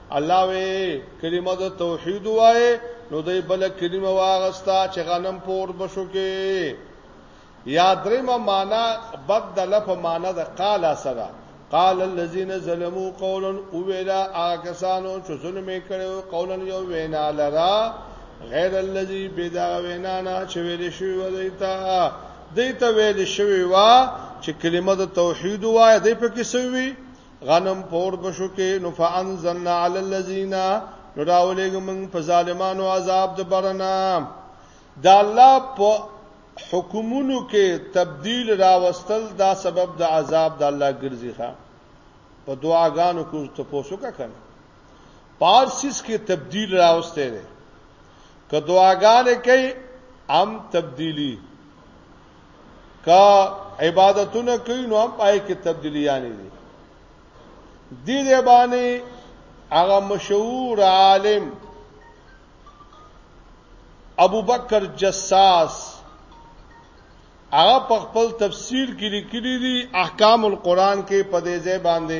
الله وی کلمه د توحید وای نو دای بل کلمه واغستا چې غنم پور بشو کې یا درېما معنا بدل په معنا د قال سره قال الذين ظلموا قولا اولا اکسانو چې ظلم کړو قولا یو وینا لرا غیر الذي بدا وینا نه چې ویل شوی ودیتا دیته ویل شوی وا چې کلمه د توحید وای د پکې سوی غنم پور بشو کې نو فانزلنا علی الذین نو راولېګ موږ په ظالمانو عذاب د برنا د الله په حکمونو کې تبديل راوستل دا سبب د عذاب د الله ګرځي ښا په دعاګانو کې ته پوسو کا کنه پارسیس کې تبديل راوسته ده که دعاګانې کوي هم تبدیلی کا عبادتونه کوي نو هم پای کې تبدیلیان دي دې دې باندې هغه مشهور عالم ابو بکر جساس هغه په خپل تفسیر کې لیکلي دي احکام القرآن کې په دې ځای باندې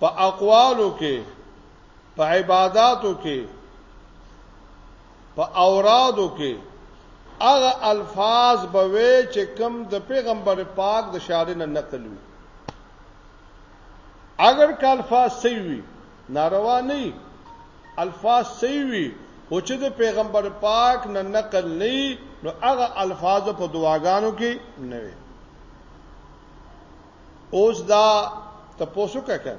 په اقوالو کې په عبادتو کې په اورادو کې هغه الفاظ به وي چې کم د پیغمبر پاک د شارنه نقل وي اگر که الفاظ صحیح وي ناروا نه الفاظ صحیح وي خو چې د پیغمبر پاک نه نقل نه نو هغه الفاظ په دعاګانو کې نه وي اوس دا ته پوسو کړه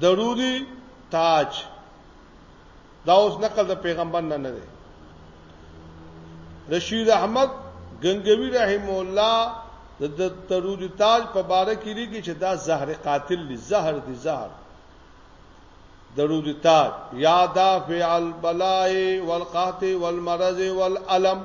ضروری تاج دا اوس نقل د پیغمبر نه نه دی رشید احمد غنگوی رحم الله د ترود تاج په باره کې لري چې دا زهر قاتل دی زهر دی زهر درود تاج یا دافع البلاء والقحط والمرض والالم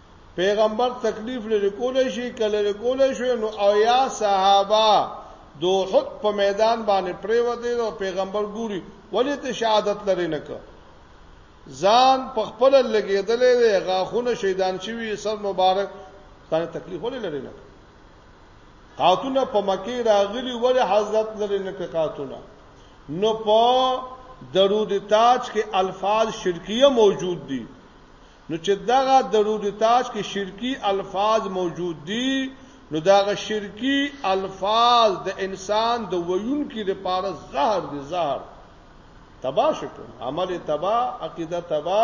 پیغمبر تکلیف لري کولای شي کله لري کولای شي نو او یا صحابه دوه حد په میدان باندې پریوته او پیغمبر ګوري ولې ته شهادت لري نه که ځان په خپل لګیدلې دی غاخونه شیطان شوی سر مبارک ستانه تکلیف ولې لري نه قاتونه په مکی راغلی ولې حضرت لري نه که قاتونه نو په درود تاج کې الفاظ شرکیه موجود دي نو چې دغه درود تاج کې شرکی الفاظ موجود دي نو دغه شرکی الفاظ د انسان د ویونکو لپاره زهر دي زهر تبا شکل عمل تبا عقیده تبا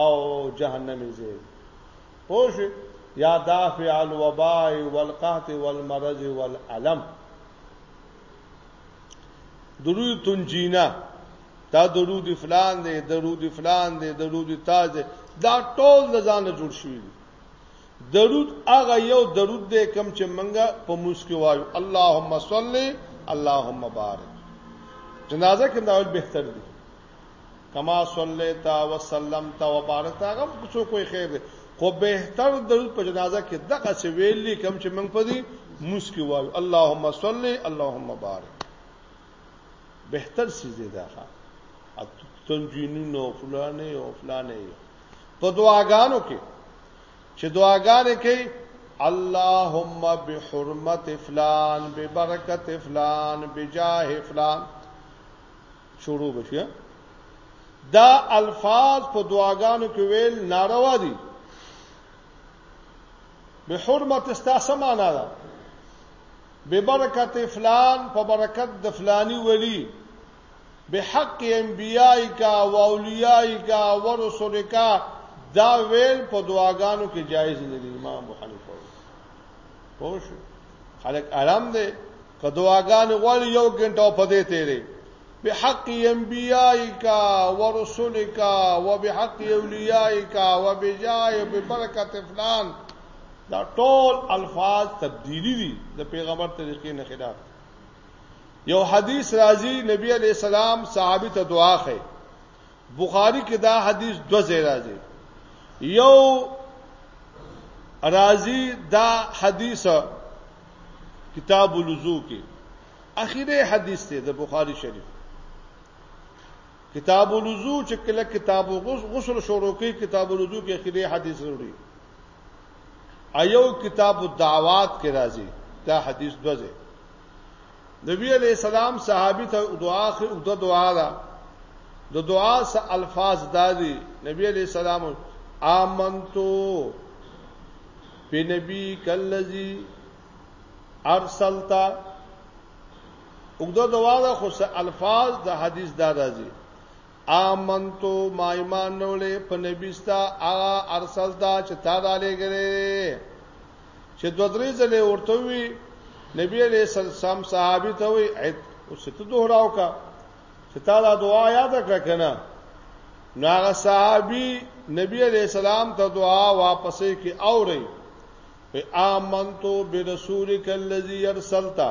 او جهنمی زی پوش یا دافع الوباء والقحط والمرض والالم درود تنجینا دا درود فلان دی درود فلان دی درود تاج دی دا ټول د ځان جوړ شوی دی درود هغه یو درود دی کوم چې منګه په موس کې وایو اللهم صل اللهم بارک جنازه کې دا بهتر دی کما صلیت و سلمت و بارکت هغه څو کوئی خیر دی خو به تر درود په جنازه کې دغه څه ویل کوم چې موږ په دې مسکی وایو اللهم صل اللهم بارک بهتر سیزه ده ښا تنجینونو فلانه او فلانه په دعاګانو کې چې دعاګانې کوي اللهم بحرمت فلان ببرکت فلان بجاه فلان شروع بشي دا الفاظ په دعاګانو کې ویل ناروا دي به حرمت استاسه معنا ده به برکت فلان په برکت د فلانی ولی به حق انبیای کا او اولیای کا او رسول کا دا ویل په دعاګانو کې جایز نه دي امام ابو حنیفه پوه شو خلک آرام دی که دعاګان غواړي یو غنټه په دې تیرې به حق انبیائک و رسولک و به حق اولیائک و به جای و به برکت فلان دا ټول الفاظ تبدیلی دي د پیغمبر طریقې نه خلاف یو حدیث راځي نبی علی السلام صحابي ته دعا کوي بخاری کې دا حدیث دو ځای راځي یو راځي دا حدیث کتاب الوضو کې اخیری حدیث دی د بخاری شریف کتاب الوضو چې کله کتاب غسل شروع کوي کتاب الوضو کې اخیری حدیث وروړي ایو کتاب الدعوات کې راځي دا حدیث دوځي نبی علیہ السلام صحابي ته دعا خو د دعا دا د دعا س الفاظ دادي نبی علیہ السلام آمنتو په نبی کلذي ارسلتا وګدا دعا دا خو س الفاظ د حدیث دا راځي آمنتو ما ایمان نولې په نبی ستا هغه ارسل دا چې تا دا لګرې چې دو درې ځلې ورته وی نبی علیہ السلام صحابي ته وی او ست دوهراو کا چې تا دا دعا یاد کړه کنه نو هغه صحابي نبی علیہ السلام ته دعا واپسې کې اوري په آمنتو برسولک الذی ارسلتا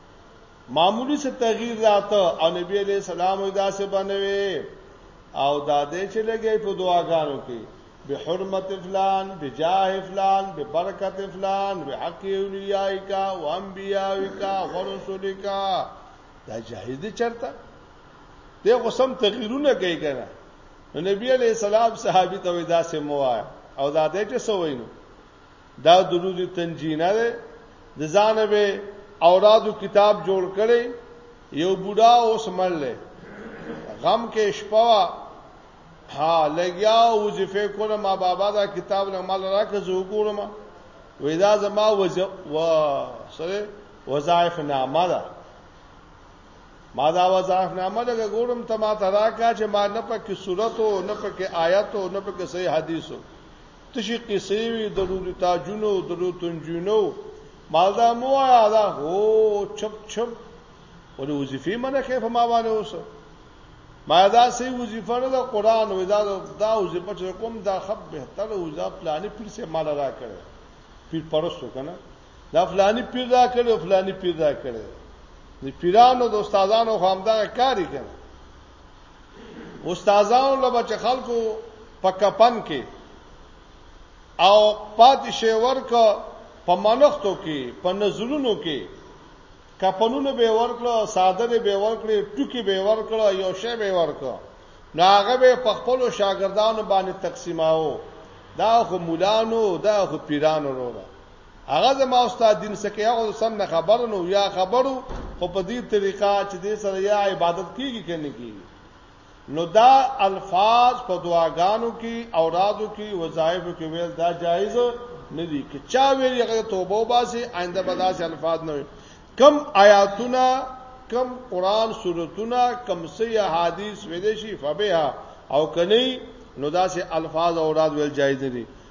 معمولی څه تغییر راته او نبی علیہ السلام وی دا څه بنوي او دا دې چې لګي په دعاګانو کې به حرمت فلان به جاه فلان به برکت فلان به حق اولیاءک او انبیاءک او رسولک دا جایز دي چرته دې قسم تغییرونه کوي کنه نو نبی علیہ السلام صحابي ته وی دا څه موایا او دا دې چې سوینو دا درود تنجینه ده د ځانه به اورادو کتاب جوړ کړي یو بوډا اوس مړلې غم کې شپه ها لګیا وظیفه کوله ما بابا دا کتاب له مال راکه زه وګورم وې دا زما وز و سره وظایف نامه ده ما دا وظایف نامه ده ګورم ته ما تراکا چې ما نه پکې صورت او نه پکې آیت او نه پکې صحیح حدیثو تشي قصې وي د لولو تاجونو د لولو تنجونو مالدا مو آیا دا هو چپ چپ ولې وظیفه منه کې په ما باندې اوس ما دا سي وظیفه نه د قران و دا دا وظیفه چې کوم دا خب به تل و دا پلانې پیر سه مال را کړي پیر پرستو کنه دا فلاني پیر را کړي فلاني پیر را کړي د پیرانو د استادانو خامدا کاری کړي استادانو لبا چې خلکو په کپن کې او پاتې شی ورک په منښتو کې په نزلونو کې کپنونه به ورکړه ساده به ورکړي ټوکی به ورکړه یو شی به ورکړه ناغه به په خپل شاګردانو باندې تقسیماو دا خو مولانو دا خو پیرانو وروره هغه زما استاد دین سکه هغه سم نه خبر نو یا خبرو خو په دې طریقه چې دې سره یا عبادت کیږي کنه کیږي نو دا الفاظ په دعاګانو کې اورادو کې وظایفو کې ویل دا جایز نه دي که چا ویل هغه توبه وباسي آینده به داسې الفاظ نه وي کم آیاتونه کم قران سورتونه کم سي حدیث ویل شي فبها او کني نو داسې الفاظ اوراد ویل جایز نه دي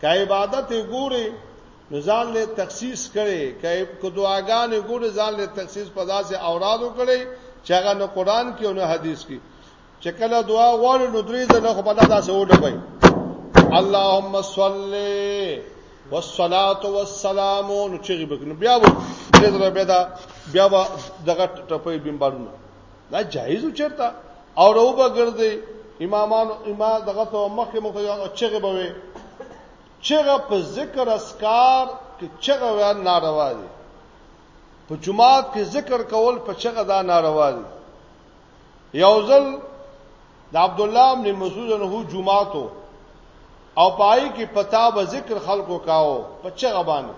که عبادت ګوري نو ځان له تخصیص کړي که کو دعاګان ګوري ځان له تخصیص په داسې اورادو کړي چې هغه نو قران کې او نو حدیث کې چې کله دعا غواړي نو درې ځله خو په داسې وډبای اللهم صل والصلاه والسلام نو چې بکنه بیا و درې ځله بیا دا بیا دغه ټپې بمبارونه دا جایز چرته او رو به ګرځي امامان امام دغه ته مخه مخه او چغه به وي چغه په ذکر اسکار کې چغه وای ناروا دي په جمعات کې ذکر کول په چغه دا ناروا دي یو ځل د عبد الله بن مسعود انه جمعاتو او پای کې پتا به ذکر خلکو کاو په چغه باندې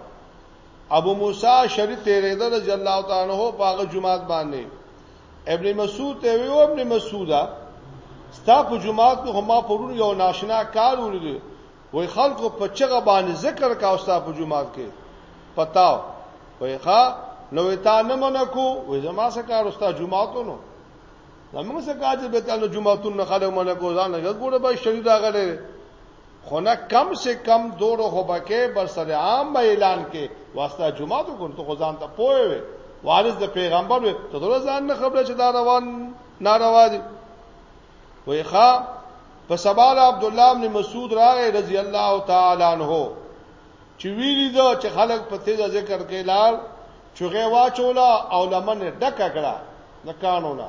ابو موسی شری تیرېده رضی الله تعالی عنہ په هغه جمعات باندې ابن مسعود ته ویو ابن مسعودا ستا په جمعات کې هما پرون یو ناشنا کار ولیدل وای خلکو په چغه باندې ذکر کا او ستا په جمعات کې پتاو وای ښا نو تا نه منکو وای زما سره کار ستا جمعاتو نو زموږ سره کار چې به تعالی جمعاتو نه خلک منکو ځان نه ګوره به شهید راغله خو نه کم سے کم دوړو خو بکې بر سره عام به اعلان کې واسطه جمعه ته ګورته خو ځان ته پوي وي وارث د پیغمبر وي ته دغه ځان نه خبره چې دا روان ناروا دي وای ښا په سبال عبد الله بن مسعود راغی رضی الله تعالی عنہ چې ویلی دا چې خلک په تیز ذکر کې لار چوغه واچولا او لمن ډکه کړه نکانو نه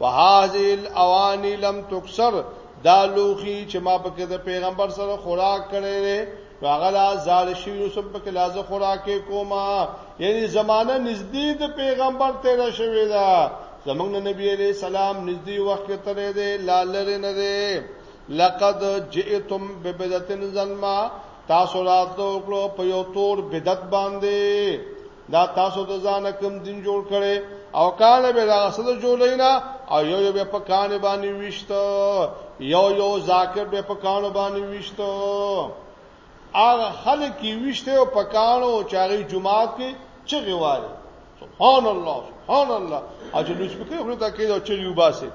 وهذه الاوانی لم تکسر دا لوخي چې ما پکې د پیغمبر سره خوراک کړی دی هغه لا زال شي یوسف پکې لازه خوراک کوما یعنی زمانہ نږدې د پیغمبر تیر شوی دا زمنګ نبی علیہ السلام نږدې وخت کې ترې دی لالره نه دی لقد جئتم ببدتن زنما تاسو راتلو کړو په یو تور بدعت باندې دا تاسو د ځان کوم دین جوړ کړي او کان به دا سره جوړینا او یو یو په کان باندې وشته یو یو ذاکر به په کان باندې وشته هغه خلک کی وشته او په کانو چاري جمعات کې چغي وایي سبحان الله سبحان الله اجه لوس پکې خو ته کې دا چغي وباسي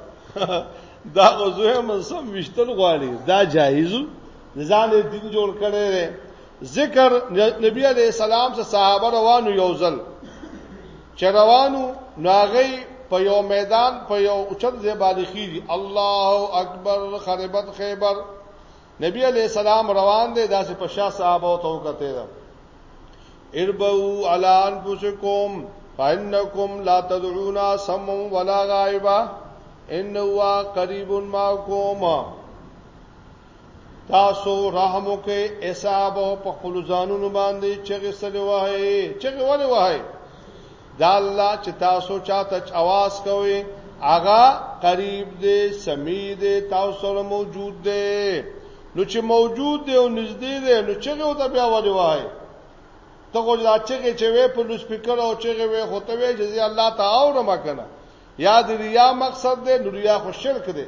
دا غزوه منسم وشتل غواړي دا جایزو ځان دین جوړ کړي ذکر نبی علیہ السلام سره صحابه روانو یو ځل چې روانو ناغي په یو میدان په یو اوچت ځای باندې خېږي الله اکبر خربت خیبر نبی علیہ السلام روان دی داسې په شاه صحابه او تو کته ده اربو علی انفسکم فانکم لا تدعون سم ولا غائبا ان هو قریب معکم تاسو رحم وکي حساب او په خپل ځانونو باندې چغه سره وای چغه ولې وای دا الله چې تاسو چاته आवाज کوي اغا قریب دی سمیع دی تاسو سره موجود دی نو چې موجود دی او نږدې دی نو چغه او ته بیا ولې وای ته خو دا چغه چې وې په لوس سپیکر او چغه وې هوته وې چې الله تعالی او نه مکنه یا د ریا مقصد دی نو ریا خو شرک دی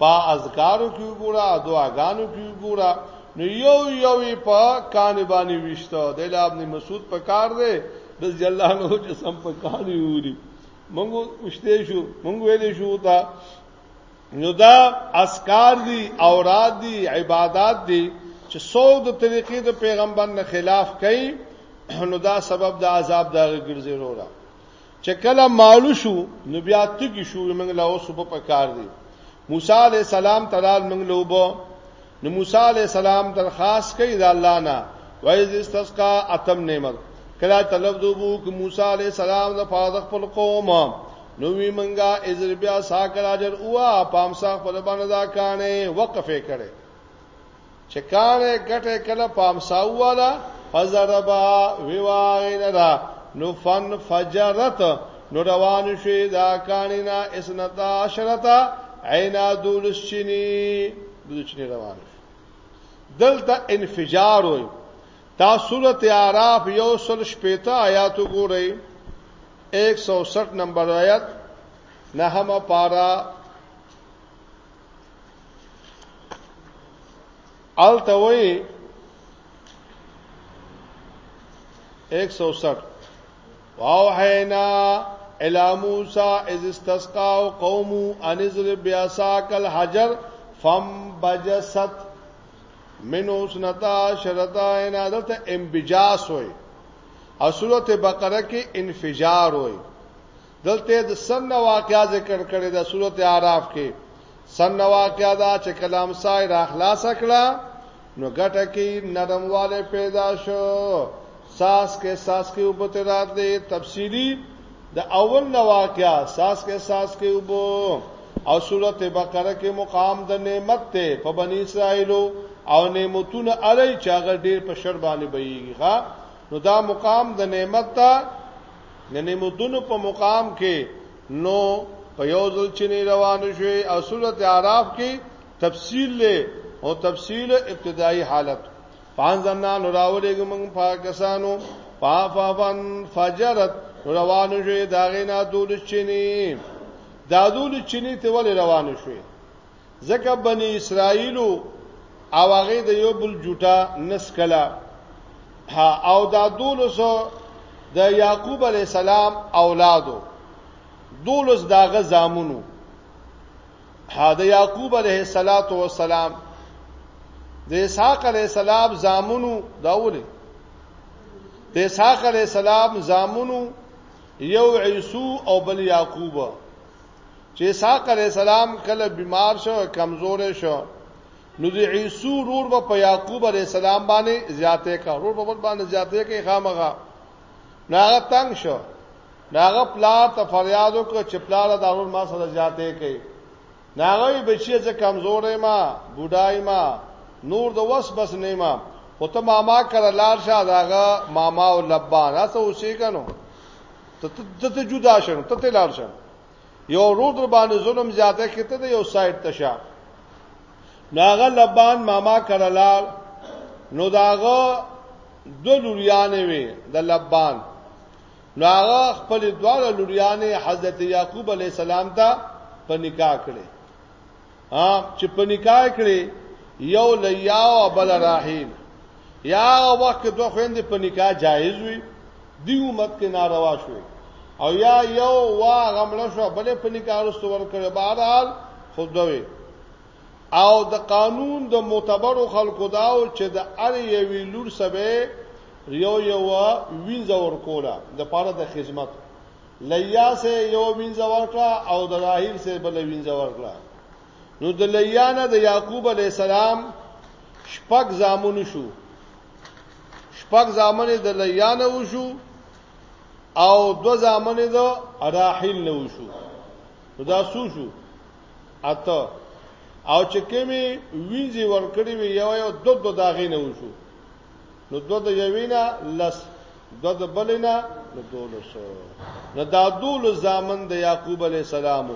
په اذکارو کې وګوره دعاګانو کې وګوره نو یو یو په کان باندې وشته د الله ابن مسعود په کار دی د الله نو چې سم په کان یوري مونږ وشته شو مونږ ویلې شو تا نو دا اسکار دي اوراد دي عبادت دي چې څو د طریقې د پیغمبر نه خلاف کوي نو دا سبب د عذاب دغه ګرځي وروره چې کله مالو شو نو بیا تګي شو موږ له اوسه په پکار دی موسی علی السلام تعالی موږ له وبو نو موسی علی السلام درخواست کوي د الله نه وایز استسقا اتم نعمت کله طلب دوبو ک موسی علی السلام د فاض خپل قوم نو وی منګه ازر بیا ساکر اجر اوا پامسا خپل باندې دا کانه وقفه کړي چې کاله ګټه کله پامساو والا فزربا ویواغیرا نو فن فجرت نو روان شي دا کانینا اسنتا شرتا عینا دولس چینی دولس چینی روان شي دلته انفجار وي تا سورت اعراف یو سل شپیتا آیات وګورئ 160 نمبر آیات نهمه پارا التوي 160 واوحینا الى موسی اذ استسقى قومه ان اذرب بعصاك الحجر فم بجست منو سنتا شرتا ان عادت انبجاس وي او سورته بقره کې انفجار وي دلته د سن واقعا ذکر کړی د سورته اعراف کې سن واقعا دا چې کلام سای را خلاص کړه نو ګټه کې نرمواله پیدا شو ساس کې ساس کې وبته رات دې تفصیلی د اول نو واقعا ساس کې ساس کې وبو او سورته بقره کې مقام د نعمت ته په بنی اسرائیلو او نعمتونه علی چاغه ډیر په شر باندې بېږي ها نو دا مقام د نعمت ته د نمودونو په مقام کې نو په یو ځل چې نه روان شوي او سورت عراف کې تفصیل له او تفصیل ابتدایي حالت فانزلنا نراولې موږ پاکستانو فافافن فجرت روان شوي داغه نه دول چيني دادول چيني ته ول روان شوي ځکه بنی اسرائیل او هغه د یو بل جوټه نسکلا او دا دولس د یعقوب علی السلام اولادو دولس داغه زامنو د یعقوب علیه الصلاۃ والسلام د اسحاق علیه السلام زامنو داوله د اسحاق علیه السلام زامنو یو عیسو او بل یعقوب چې اسحاق علی السلام کله بیمار شو کمزور شو نو د عیسو رور په یعقوب علی السلام باندې زیاتې کا رور په باندې زیاتې کې خامغه ناغه تنگ شو ناغه پلا ته فریاد وکړ چې پلا له دارون ما سره زیاتې کوي ناغه بچی زه کمزورې ما بډای ما نور د وس بس نه ما خو ته ماما کړه لار شه داغه ماما او لبان تاسو اوسې کنو ته ته جدا شنو ته ته لار شنو یو ورو در باندې ظلم زیاته کته د یو سایت تشه ناغه لبان ماما کړلال نو داغه د لوریانې وي د لبان ناغه خپل دواړه لوریانې حضرت یعقوب علی السلام ته په نکاح کړي ها چې په نکاح کړي یو لیا او بل راهیل یا وخت دوه خويندې په نکاح جایز وي دی امت کې ناروا شوي او یا یو وا غمله شو بلې په نکاح رسو ور کړو بهرحال خود دوی او د قانون د معتبرو خلکو داو چې د ار یوی لور سبه یو یو وینځ ور کوله د پاره د خدمت لیا سه یو وینځه ورکړه او د راهیل سه بل وینځه ورکړه نو د لیا نه د یعقوب علی السلام شپږ زامن شو شپږ زامن د لیا نه وشو او دو زامن د راهیل نه وشو نو دا سو شو اته او چې کمی وینځي ورکړي وی یو یو دو دو داغې نه وشو نو دو د یوینا لس دو د بلینا نو دولس نو دا دول زامن د یعقوب علی السلام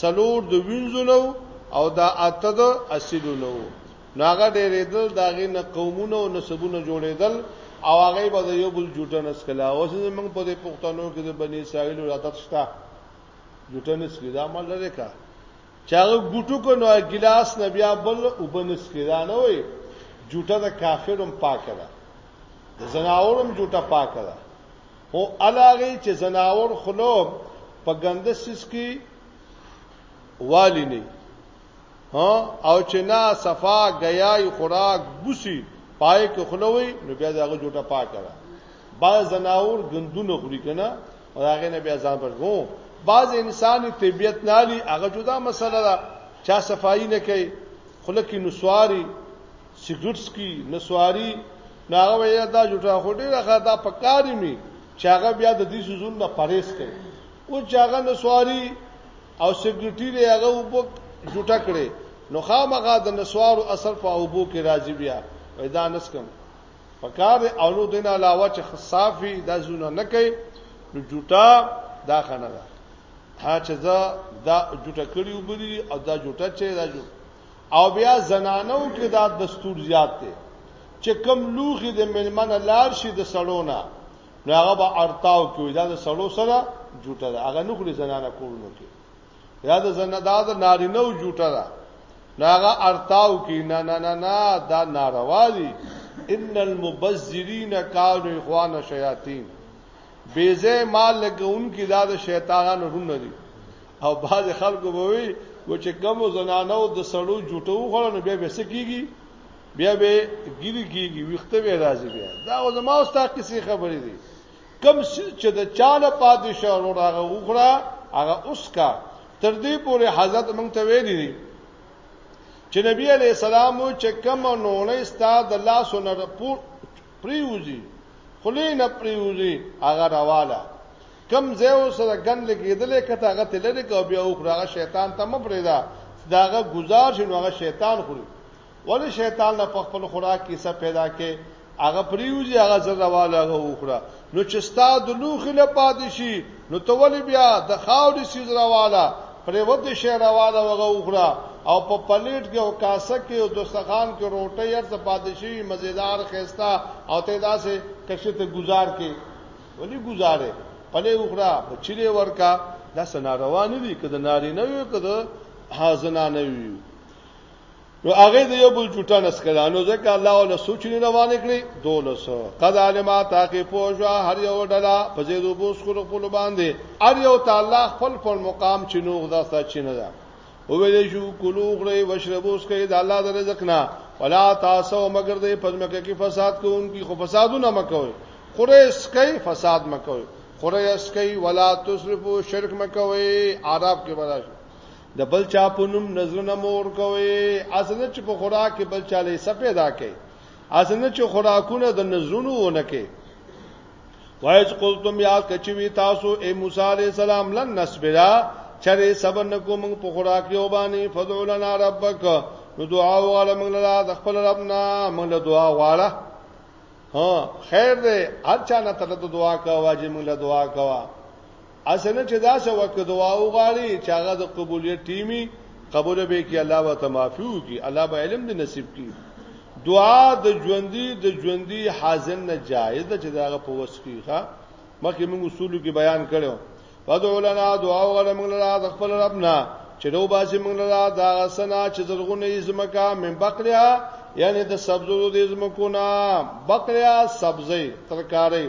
سلور د وینځلو او دا اته د اسیدلو نو هغه ډېرېدل دا غي نه قومونه او نسبونه جوړېدل او هغه به د یو بل جوټن اسکلا اوس موږ په دې پښتنو کې د بنی اسرائیل عادت شته جوټن اسکلا مال لري کا چې هغه ګوټو کو نو ګلاس نه بیا بل وبنس کړه نه وي جوټه د کافرم پاکه ده د زناورم جوټه پاکه ده هو علاغه چې زناور خلو په ګنده سیس کې والی نه ها او چې نا صفا غیای خوراک بوسی پای کې خلوي نو بیا دغه جوټه پاکه ده بعض زناور ګندونه خوري کنه او هغه نه بیا ځان پرګو بعض انساني طبيعت نالي هغه جدا مسله ده چا صفائی نه کوي خلک نسواري سیګریټ سکي نسواري ناغه ویا دا جوټه خو ډیره ښه دا پکاري می چې هغه بیا د دې سوزون نه پرېس کړي او چې هغه نسواري او سیګریټي دی هغه وبک جوټه کړي نو خامغه د نسوارو اثر په اوبو کې راځي بیا پیدا نسکم پکار دی او نو دین علاوه چې خصافي د زونه نه کوي نو جوټه دا خنه ده ها چې دا دا جوټه کړی وبلی او دا جوټه چې دا جو او بیا زنانو کې دا دستور زیات دی چې کم لوخي د ملمن لار شي د سړونه نو هغه به ارتاو کوي دا د سړو سره جوټه ده هغه نو خوري زنانه کول نه کوي یا د زنه دا د نارینه او جوټه ده ناغه ارتاو کی نه نه نه نه دا ناروا دي ان المبذرین کانوا اخوان شیاطین بیزه مال لګون کی دا د شیطانانو رون دي او بعض خلکو به وي و چې کم زنانو د سړو جوټو غړنه بیا به سکیږي بیا به ګیری کیږي وخته به راځي بیا دا زما اوستا کیسه خبرې دي کم سیز چې د چاله پاتې شو ورور هغه وخوره هغه اوس کا تر دې پورې حضرت مونږ ته ویلي دي چې نبی علی السلام چې کم نوړې ستا د لاس نه پور پریوزی خلی نه پریوزی هغه راواله کم زیو سره ګن لګیدلې کته هغه تللې کو بیا وخوره هغه شیطان ته مپریدا داغه گزار شنو هغه شیطان خوري ولې شیطان له خپل خوراک کې څه پیدا کې هغه پریوزي هغه زرواله هغه وخوره نو چې ستا د لوخي له پاتې شي نو ته ولې بیا د خاورې سیز رواله پریوت شي رواله هغه وخوره او په پلیټ کې او کاسه کې او دستخان کې روټي هر څه پاتې شي مزیدار خيستا او ته داسې کښې ته گزار کې ولې گزارې پلې وخوره بچلې ورکا دا سناروان دي کده ناری نه وي کده حاضر نه وي نو هغه د یو بل چټا نسکلانو ځکه الله ول سوچنی روان کړی دولس قد علما تاکي پوجا هر یو ډلا په دې دوه بوس خلق په باندې هر یو تعالی خپل خپل مقام چنوغ دا څه چینه ده او ویلې شو کلو غره وشربو اس کې د الله د رزق نه ولا تاسو مگر دې پزمکه کې فساد کوونکی خو فسادونه مکوي خره اس کې فساد مکوي خره اس کې ولا تسرفو شرک مکوي عرب کې بلاشي د بل چا په نوم نظرونه مور کوي اسنه چې په خوراک کې بل چا لې سپه دا کوي اسنه چې خوراکونه د نظرونو ونه کوي وایز قلتم یا کچوی تاسو اے موسی علیہ السلام لن نصبرا چرې صبر نکوم په خوراک یو باندې فدع لنا ربک نو دعا وغواړه موږ له د خپل رب نه موږ له دعا وغواړه ها خیر دې هر چا نه ته دعا کا واجب موږ له دعا کا اسنه چې دا څه وخت دعا وغواړي چې هغه د قبولیت ټیمی قبول به کی الله و تمافیو کی الله به علم دې نصیب کی دعا د ژوندۍ د ژوندۍ حاضر نه جایز ده چې داغه په وس کی ښا مخکې موږ اصول کې بیان کړو فدعو لنا دعا وغواړه موږ لرا د خپل ربنا چې نو باسي موږ لرا دا سنا چې زرغونه یې زمکا من بقریا یعنی د سبزو د زمکو نه بقریا سبزی ترکاری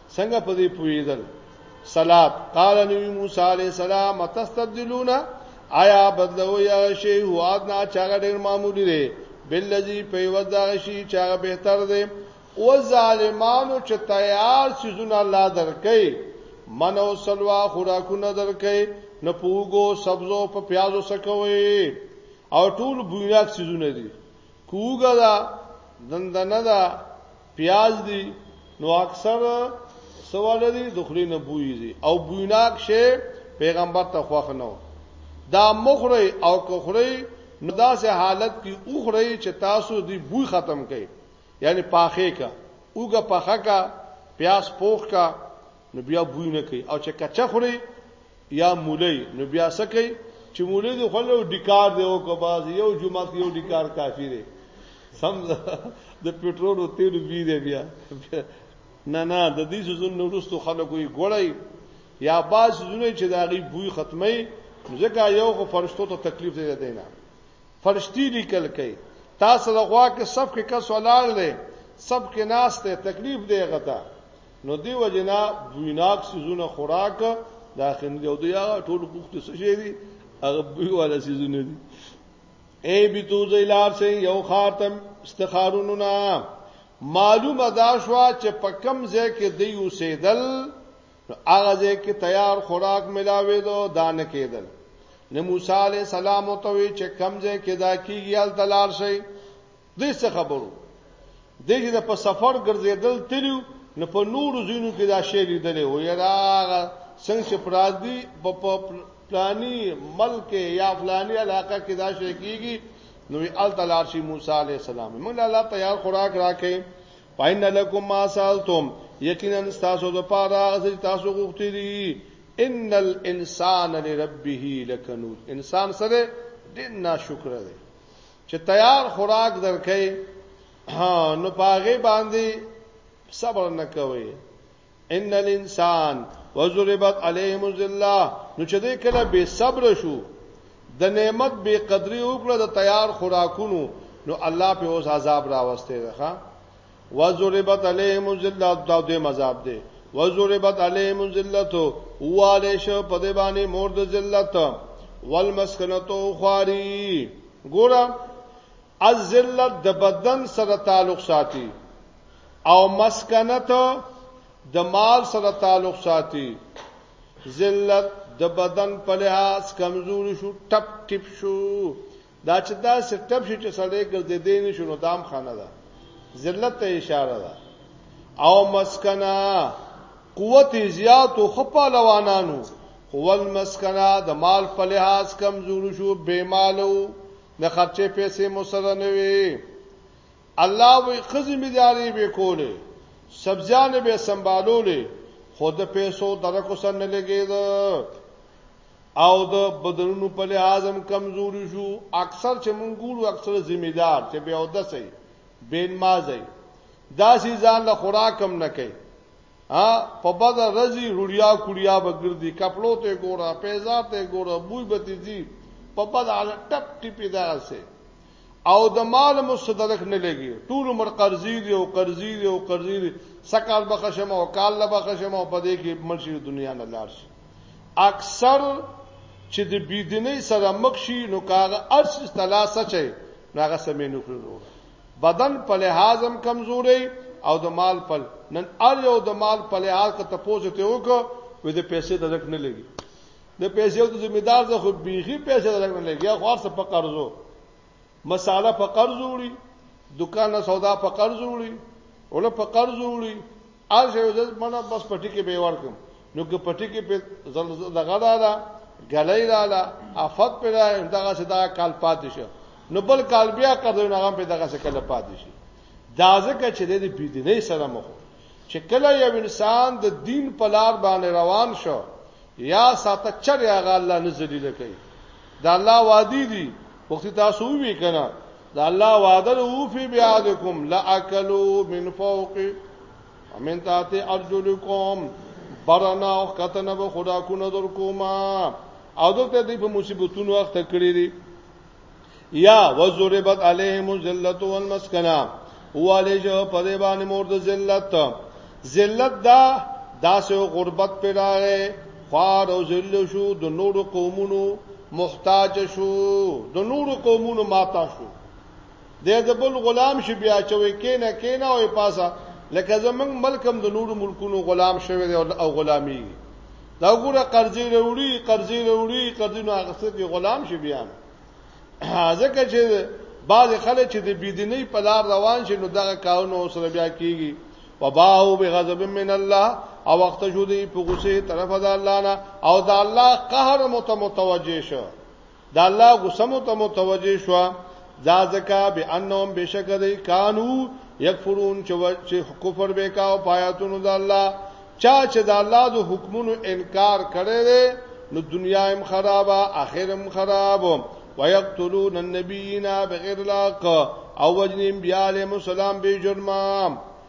څنګه په دې پویدل صلات قال نبی موسی علیہ السلام تستبدلون آیا بدلو یا شی هو ادنا چاغه ډیر معمولی دی بلذي په ودا شي چاغه بهتر دی او ظالمانو چې تیار سيزونه الله درکې منو سلوا خوراکونه درکې نه پوغو سبزو په پیازو سکوي او ټول بویناک سيزونه دي کوګه دا دندنه دا پیاز دي نو اکثر سوال دي دخلی نه بوی دي او بویناک شي پیغمبر ته خوښ نو دا مخری او کخری نو داسې حالت کې اوخری چې تاسو دی بوی ختم کړئ یعنی پاخه کا اوګه پخه کا پیاز پوخ کا نو بیا بوی نه کوي او چې کچا خوري یا مولای نو بیا څه کوي چې مولای دی خو له ډیکار دی او کباز یو جمعه کې یو ډیکار کافی دی سم د پټرول او تیل بی دی بیا نه نه د دې سوزن نورستو خلکو یې ګړای یا باز زونه چې دا غي بوی ختمي ځکه یو خو فرشتو ته تکلیف دی دینه فرشتي لیکل کوي تاسو د غوا کې صف کې کس ولال دی صف کې ناس ته تکلیف دی غته نو دی وجنا بویناک سيزونه خوراک داخل دی او دی هغه ټول حقوق ته شي دي هغه بوی والا سيزونه دي اے بیتو زیلار سے یو خاتم استخارونو نا معلوم ادا شوا چې په کم ځای کې دی اوسېدل هغه ځای کې تیار خوراک ملاوي دو دان کېدل نو موسی عليه السلام ته وی چې کم ځای کې دا کیږي ال تلار شي دې څه خبرو دې چې په سفر ګرځېدل تلیو نو په نورو ځینو کې دا شی لیدلې و یاره هغه څنګه چې پرادي په پلاني ملک یا فلاني علاقه کې دا شی کیږي نو ال تلاشي موسی عليه السلام موږ الله تیار خوراک راکې پاین لکم ما سالتم یقینا تاسو د پاره چې تاسو غوښتي دي ان الانسان لربه لکنود انسان سره ډېر ناشکر دی چې تیار خوراک درکې نو پاغه باندې صبر نه کوي ان الانسان وضربت عليهم الذله نو چې دې کله به صبر شو د نعمت به قدرې وکړه د تیار خوراکونو نو الله په اوس عذاب راوستي ده وزربت علیهم الذلة دا دې مذاب دی وزربت علیهم الذلة واله شو په دې باندې مور د ذلت والمسکنتو خواري ګوره الذلت د بدن سره تعلق ساتي او مسکنت د مال سره تعلق ساتي ذلت د بدن په لحاظ کمزوري شو ټپ ټپ شو دا چې دا سټپ شي چې سړی ګرځېدې نه شنو دام خانه ده ذلت ته اشاره ده او مسکنا قوت زیات او خپلوانانو خول مسکنا د مال په لحاظ کمزور شو بے مالو د خرچه پیسې مو سره نه وي الله وی خزی می دیاری به کوله سبزیان به سنبالولې خود پیسو درکو سره نه لګید او د بدنونو په لحاظ هم کمزوري شو اکثر چې مونږ ګورو اکثر ذمہ دار چې به او د سي بین مازي داسې ځان له خوراک هم نه کوي ها په بد رزي روریا کوریا بغردي کپلو ته ګوره پیزار ته ګوره بوی بتیزي په بد حالت ټپ ټپی دا سه او د مال مستدرک نه لګي ټول عمر قرضې دي او قرضې دي او قرضې دي سکال بخښم او کال لا بخښم او په دې کې مرشي دنیا نه لاړ شي اکثر چې د بيدینۍ سره مخ شي نو کاغه ارس اصطلاح سچي ناغه سمې نه کړو بدن په لحاظ هم کمزوري او د مال په نن ار یو د مال په لحاظ ته پوسټ یو کو وې د پیسې د رک نه لګي د پیسې د ذمہ دار زه خو بیخي پیسې درنه لګیا خو ارسه په قرضو مساله په قرض وړي دکان سودا په قرض وړي ول په قرض وړي ارشه یو ځل منه بس پټی کې به ورکم نو که پټی کې په زلزلہ دغه رااله غلې رااله افت پر دغه صدا کال پاتې شو نو بل کال بیا قرض نه غم په دغه څه کله پاتې شي دا ځکه چې د بيدینې سره مخ چې کله یو انسان د دین په لار باندې روان شو یا ساته چر هغه الله نه ذلیل کوي دا الله وادي دي وخت تاسو وی کنه دا الله وعده او فی بیادکم لاکلوا من فوق ومن تحت ارجلکم برنا او کتنه به خدا کو نظر کوما او دلته دی په مصیبتونو وخت کړی دی یا وزربت علیهم الذلت والمسکنه والی جو په دې باندې مور د ذلت ذلت دا داسې غربت پیراغه خوار او ذل شو د نورو قومونو محتاج شو د نورو قومونو ماتا شو د دبل غلام شي بیا چوي کینه کینه او پاسا لکه زمنګ ملکم د نورو ملکونو غلام شوی او غلامی دا ګوره قرضې وروړي قرضې وروړي قرضې نو اغسته کې غلام شي بیا ځکه چې بعض خلک چې د بيدینۍ په لار روان شي نو دغه کارونه سره بیا کیږي وباو بغضب من الله او وخت شو دی په غصه طرف د الله نه او د الله قهر متمتوجه شو دا الله غسمو ته متوجه شو دا زکا به انهم بشک دی کانو یکفرون چې کفر وکاو پایاتونو د الله چا چې د الله د حکمونو انکار کړي دی نو دنیا هم خرابه اخر هم خراب ويقتلون النبيين بغیر لاق او وجنیم بیاله مسلم به جرمه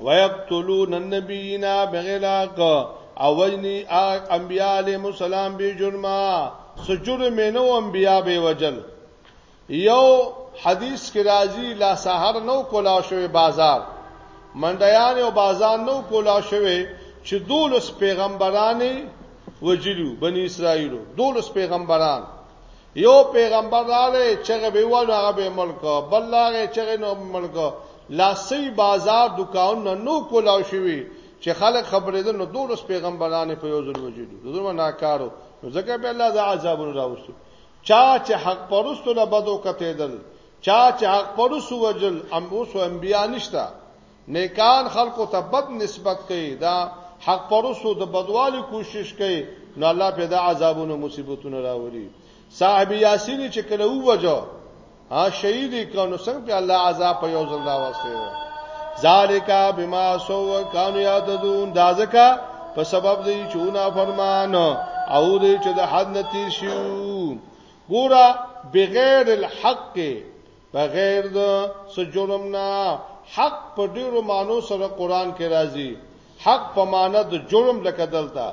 ويقتلون النبيين بغیر حق او وجنی انبیاء علیهم السلام به جرمه سجور مینو انبیاء به وجل یو حدیث کې راځي لا سحر نو کولا شوی بازار منډیان او بازار نو کولا شوی چې دولس پیغمبرانې وجلو بنی اسرائیلو دولس پیغمبران یو پیغمبر راغی چې به وایو هغه به ملک بل راغی چې نو ملک لاسي بازار دکان نه نو کولاو شوی چې خلک خبرې ده نو دولس پیغمبرانه په یو ځل وجود دوه ناکارو ځکه به الله د عذابونو راوستي چا چې حق پرستو له بدو کتیدل چا چې حق پرستو وجل ام اوس انبیا نشتا نیکان خلکو ته بد نسبت کوي دا حق پرستو د بدوالي کوشش کوي نو الله په دا عذابونو مصیبتونو راولي صاحب یاسین چې کله ووجو ها شهید کونو څنګه په الله عذاب په یو ځل راوستي ذالک بما سو کانو یادون دا ځکه په سبب دی چې ونه فرمان او دی چې د حد نتی شو ګورا بغیر الحق بغیر د څه جرم نه حق په ډیرو معنو سره قران کې راځي حق په معنی د جرم لکه دلته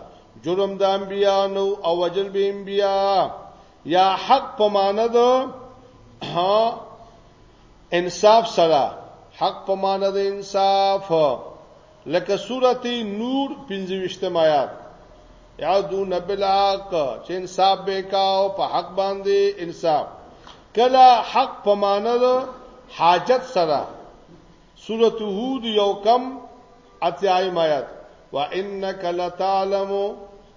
جرم د انبیا نو او وجل به انبیا یا حق په معنی د انصاف سره حق په معنی د انصاف لکه سورته نور 25 آیات یادون بالحق چې انصاف وکاو په حق باندې انصاف کله حق په معنی د حاجت سره سورته هود یو کم اتیایم آیات وانک لتعلم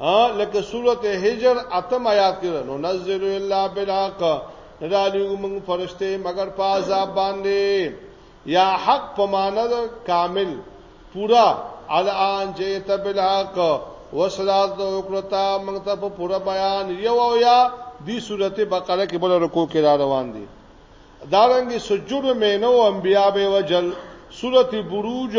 ها لکه سورته هجر اتم آیات کې نو نزل الا بالحق ندالیو موږ فرشته مگر په عذاب باندې یا حق په معنی کامل پورا الان جیت بالحق وسلات وکړتا موږ ته په پورا بیان یو او یا دی سورته بقره کې بل رکو کې را روان دي دارنګي سجود مینو انبیا به وجل سورته بروج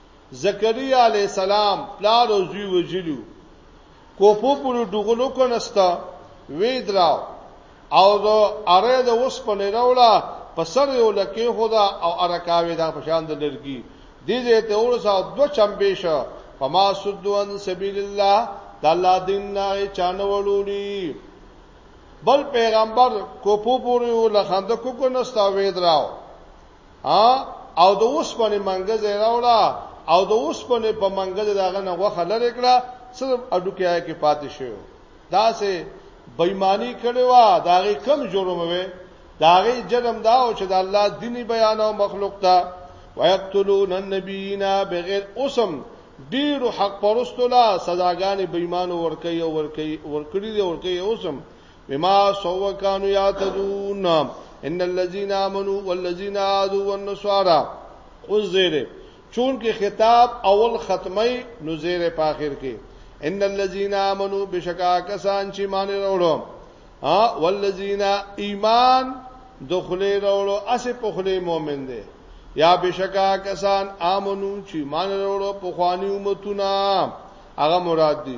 زکریا علیه السلام پلار او زوی وجلو کوپو پر ډغلو کنستا وی دراو او د اره د اوس په نړولا په سر یو لکه خدا او ارکاوي دا پشان د لرګي دې دې ته ورسا دو چمبې شو فما سدوان سبیل الله د الله دین نه چانه وړولي بل پیغمبر کوپو پورې ولخند کو کو نستا وې دراو ها او د اوسپنې منګز یې راوړه او د اوسپنې په منګز داغه نه غوخه لری کړه صرف اډو کې آی کې پاتې شو دا سه بېمانی کړي وا داغه کم جرم وي داغه جرم دا او چې د الله دیني بیان او مخلوق ته ويقتلون النبيين بغیر اسم ډیر حق پرستو لا سزاګانې بېمانو ورکي او ورکي ورکړي دي ورکي اوسم بما سو کانو یاتدون ان الذين امنوا والذين عادوا والنصارى اوس زیره چون کې خطاب اول ختمي نو زیره په اخر کې ان الذين امنوا بشکا کسان چې مان وروړو ها والذین ایمان دخلی وروړو اسه په خلی مؤمن دي یا بشکا کسان امنو چې مان وروړو په خواني امتونه هغه مراد دي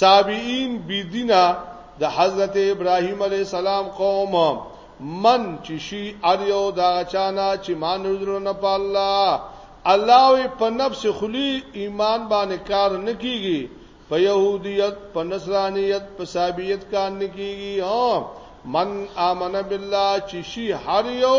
سابعین بيدینا د حضرت ابراهیم علی السلام قوم من چې شي اړیو دا چانا چې مان وزرونه په الله الله وی په نفس خلی ایمان باندې کار نکیږي په يهودیت په نصرانیت په صابیت کار نکیږي او من امن بالله چې شي هر یو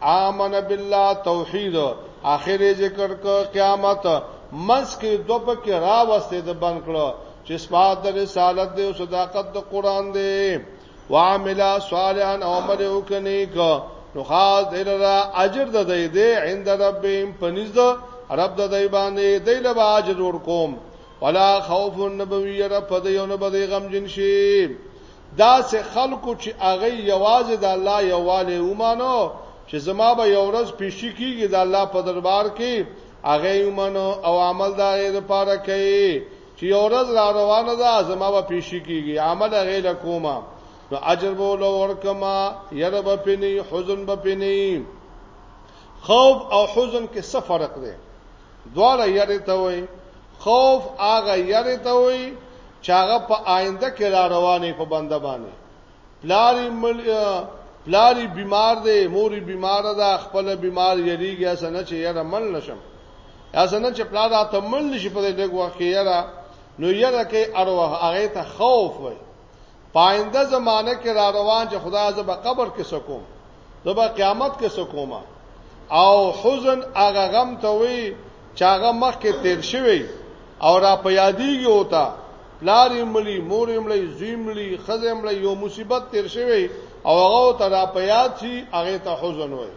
آمن بالله توحید اخر ذکر ک قیامت منس کې دو پکې را وسته د بن کړو چې سپاد د رسالت دی او صداقت د قران دی وعمل صالحا او عمل وکني ک نو خاص دې را اجر د دې دې عند ربهم پنځ د رب د دې باندې دې له اجر ور کوم ولا خوف النبوی رب دې او نه بده غم جن شي داسې خلکو چې هغه یوازې د الله یووالی ومانو چې زما به یو ورځ پیشي کیږي د الله په دربار کې هغه ومانو او عمل دا غیر لپاره کوي چې یو ورځ را روانه ده زما به پیشي کیږي عمل غیر کومه نو اجر به له ورکما یره به پنی حزن به پنی خوف او حزن کې څه فرق دی دواړه یری ته وای خوف هغه یری ته وای چې هغه په آینده کې را روانې په بنده باندې پلاری مل پلاری بیمار دی موري بیمار ده خپل بیمار یریږي اسنه چې یره مل نشم اسنه چې پلار راته مل نشي په دې دغه وخت کې یره نو یره کې اروه هغه ته خوف وای پاینده زمانه کې را روان چې خدای زه به قبر کې سکوم زه به قیامت کې سکوم او حزن هغه غم ته وي چې هغه مخ کې تیر شوی او را په یادېږي وتا پلار یې مړي مور یې مړي زوی مړي خزه مړي یو مصیبت تیر شوی او هغه ته را په یاد شي هغه ته حزن وایي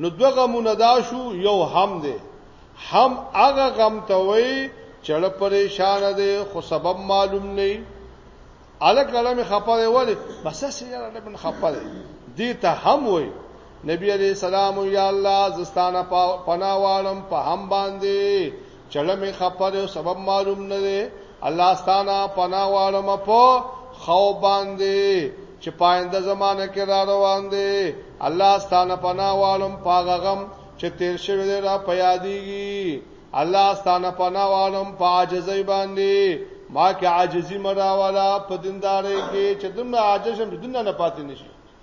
نو دوه غمونه دا شو یو هم دی هم هغه غم ته وای چړ پریشان دی خو سبب معلوم نه ای الک لړم خپه دی ولی بس سیاره لبن خپه دی دی ته هم وای نبی علیہ السلام یا الله زستانه پناوالم په هم باندې چړه می خپه دی سبب معلوم نه دی الله ستانه پناه واړم په خو باندې چې پاینده زمانه کې را روان دی الله ستانه پناه واړم پاغه غم چې تیر شوی دی را پیادېږي الله ستانه پناه واړم په عاجزۍ باندې ما کې عاجزي مراواله په دیندارۍ کې چې دمه عاجز شم دنیا نه پاتې نشي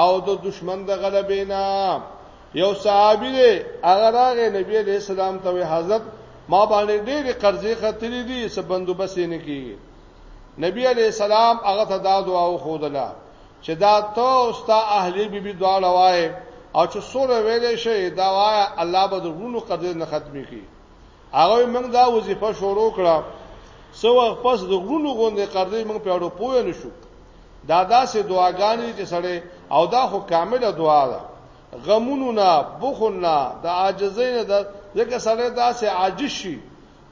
او د دشمن د غلبې نه یو صحابي دی هغه راغی نبی عليه السلام ته حضرت ما باندې ډېر قرضې خطرې دي څه بندوبس نه کیږي نبی عليه السلام هغه ته دا دعا وخودله چې دا ته او ستا اهلي بیبي دواړه وای او چې سوره ویلې شي دا وای الله به د غونو قرضې نه ختمي کړي هغه موږ دا وظیفه شروع کړه سو وخت پس د غونو غوندې قرضې موږ په اړه پوه نه شو دا داسې دعاګانې چې سړی او دا خو کامله دعا ده غمونو نه بخل نه د عاجزۍ نه د ځکه سړی داسې عاجز شي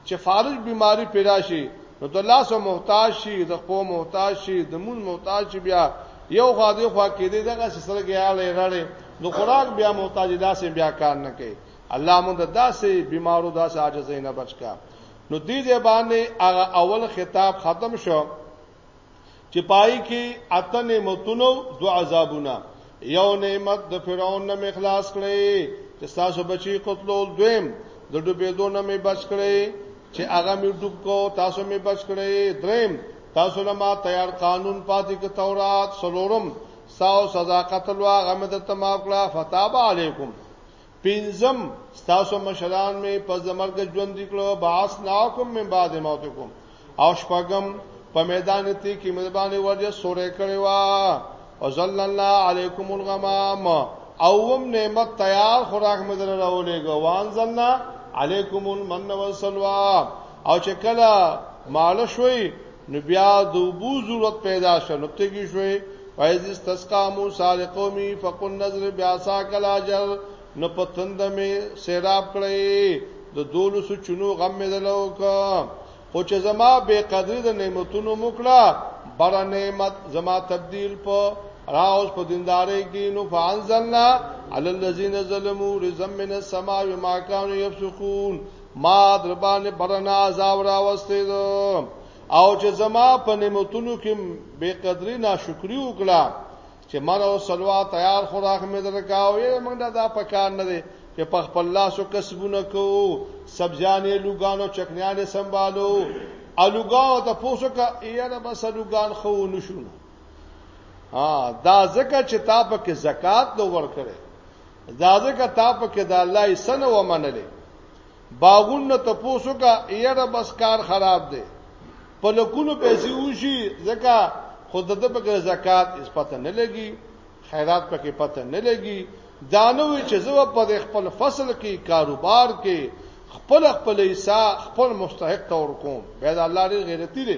چې فارج بیماری پیدا شي نو د لاس او محتاج شي د خپل محتاج شي د مون محتاج شي بیا یو غاده خوا کې دی دغه سره کې اړه راړي نو خوراک بیا محتاج داسې بیا کار نه کوي الله مونږ داسې بیمارو داسې عاجزۍ نه بچ کا نو دې دې باندې هغه اول خطاب ختم شو چې پای کې اته نعمتونو دو عذابونه یو نعمت د فرعون نه مخلاص کړي چې تاسو بچي قتلو دویم د ډوبېدو نه مې بچ کړي چې هغه مې ډوب کو تاسو مې بچ کړي دریم تاسو له ما تیار قانون پاتې ک تورات سلورم ساو سزا قتل وا غمه د تمام کړه فتاب علیکم پنځم ستاسو مشران می په زمرګ ژوند کړو بعثناکم من بعد موتکم او شپږم په میدان تی کې مهرباني ورجه سورې کړې وا او صلی الله علیکم الغمام اوم نعمت تیار خوراک مدر راولې ګوان زلنا علیکم المن والسلوا او چې کله مال شوي نو بیا د وبو ضرورت پیدا شو نو تګی شوې فایز استسقا موسی لقومی فقل نظر بیا سا کلاجر نو پتند می سیراب کړی د دولو سو چونو غم می دلو کا خو چې زما بے قدری د نعمتونو مکړه بر نعمت زما تبدیل په راوس په دیندارې کې نو فانزلنا علی الذین ظلموا رزم من السماء وما كانوا يفسقون ما در باندې برنا عذاب راوستي دو او چې زما په نعمتونو کې بے قدری ناشکری وکړه چې مر او سلوا تیار خوراک مې درکاو یې موږ دا پکار نه دي چې په خپل لاسو کسبونه کوو سبزیانې لوګانو چکنیانې سنبالو الوګاو ته پوسو کا یاره بس الوګان خو نشونه ها دا زکه چې تا په کې زکات نو ورکړي دا زکه تا په کې د الله یې سن و منلې باغونه ته پوسو کا ایره بس کار خراب دی په لکونو پیسې وشي زکه خود د په کې زکات اس پته نه لګي خیرات په کې پته نه لګي دانوي چې زو په خپل فصل کې کاروبار کې خپل خپل حصہ خپل مستحق تور کوم بیا د الله لري غیرتی دی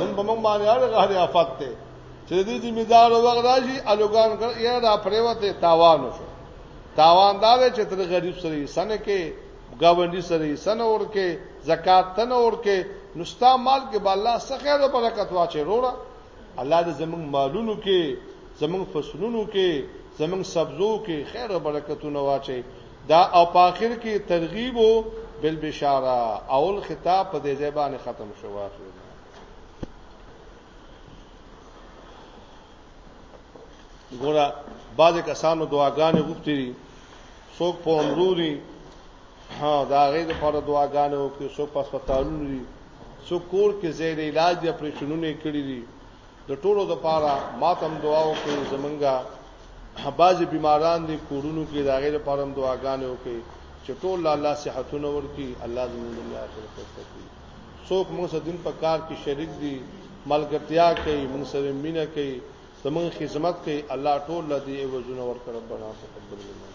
نن په موږ باندې هر غاړي آفات ته چې دې ذمہ دار وغراشي الوګان کړ یا دا پریوته تاوان شو تاوان دا دی چې تر غریب سره یې سن کې گاونډي سره یې سن اور کې زکات تن اور کې نستا مال کې بالله سخیر او برکت واچي روړه الله دې زموږ مالونو کې زموږ فصلونو کې زموږ سبزو کې خیر او برکتونه واچي دا او په اخر کې ترغیب او بالبشاره اول خطاب په دې ځای باندې ختم شو واخر ګوره بعضې کسانو دعاګانې غوښتې دي څوک په عمرو دي ها د هغې دپاره دعاګانې وکړي څوک په هسپتالونو دي څوک کور کې زیر علاج دي اپرېشنونه یې کړي دي د ټولو د پاره ماتم دعا وکړي زمونږه بعضی بیماران دي کورونو کې داغه لپاره دعاګانې وکړي چې ټول الله صحتونه ورکړي الله دې موږ دنیا آخرت ته کړي څوک موږ سره دین په کار کې شریک دي ملګرتیا کوي موږ سره مینه کوي زموږ خدمت کوي الله ټول دې وزونه ورکړي ربانا تقبل منا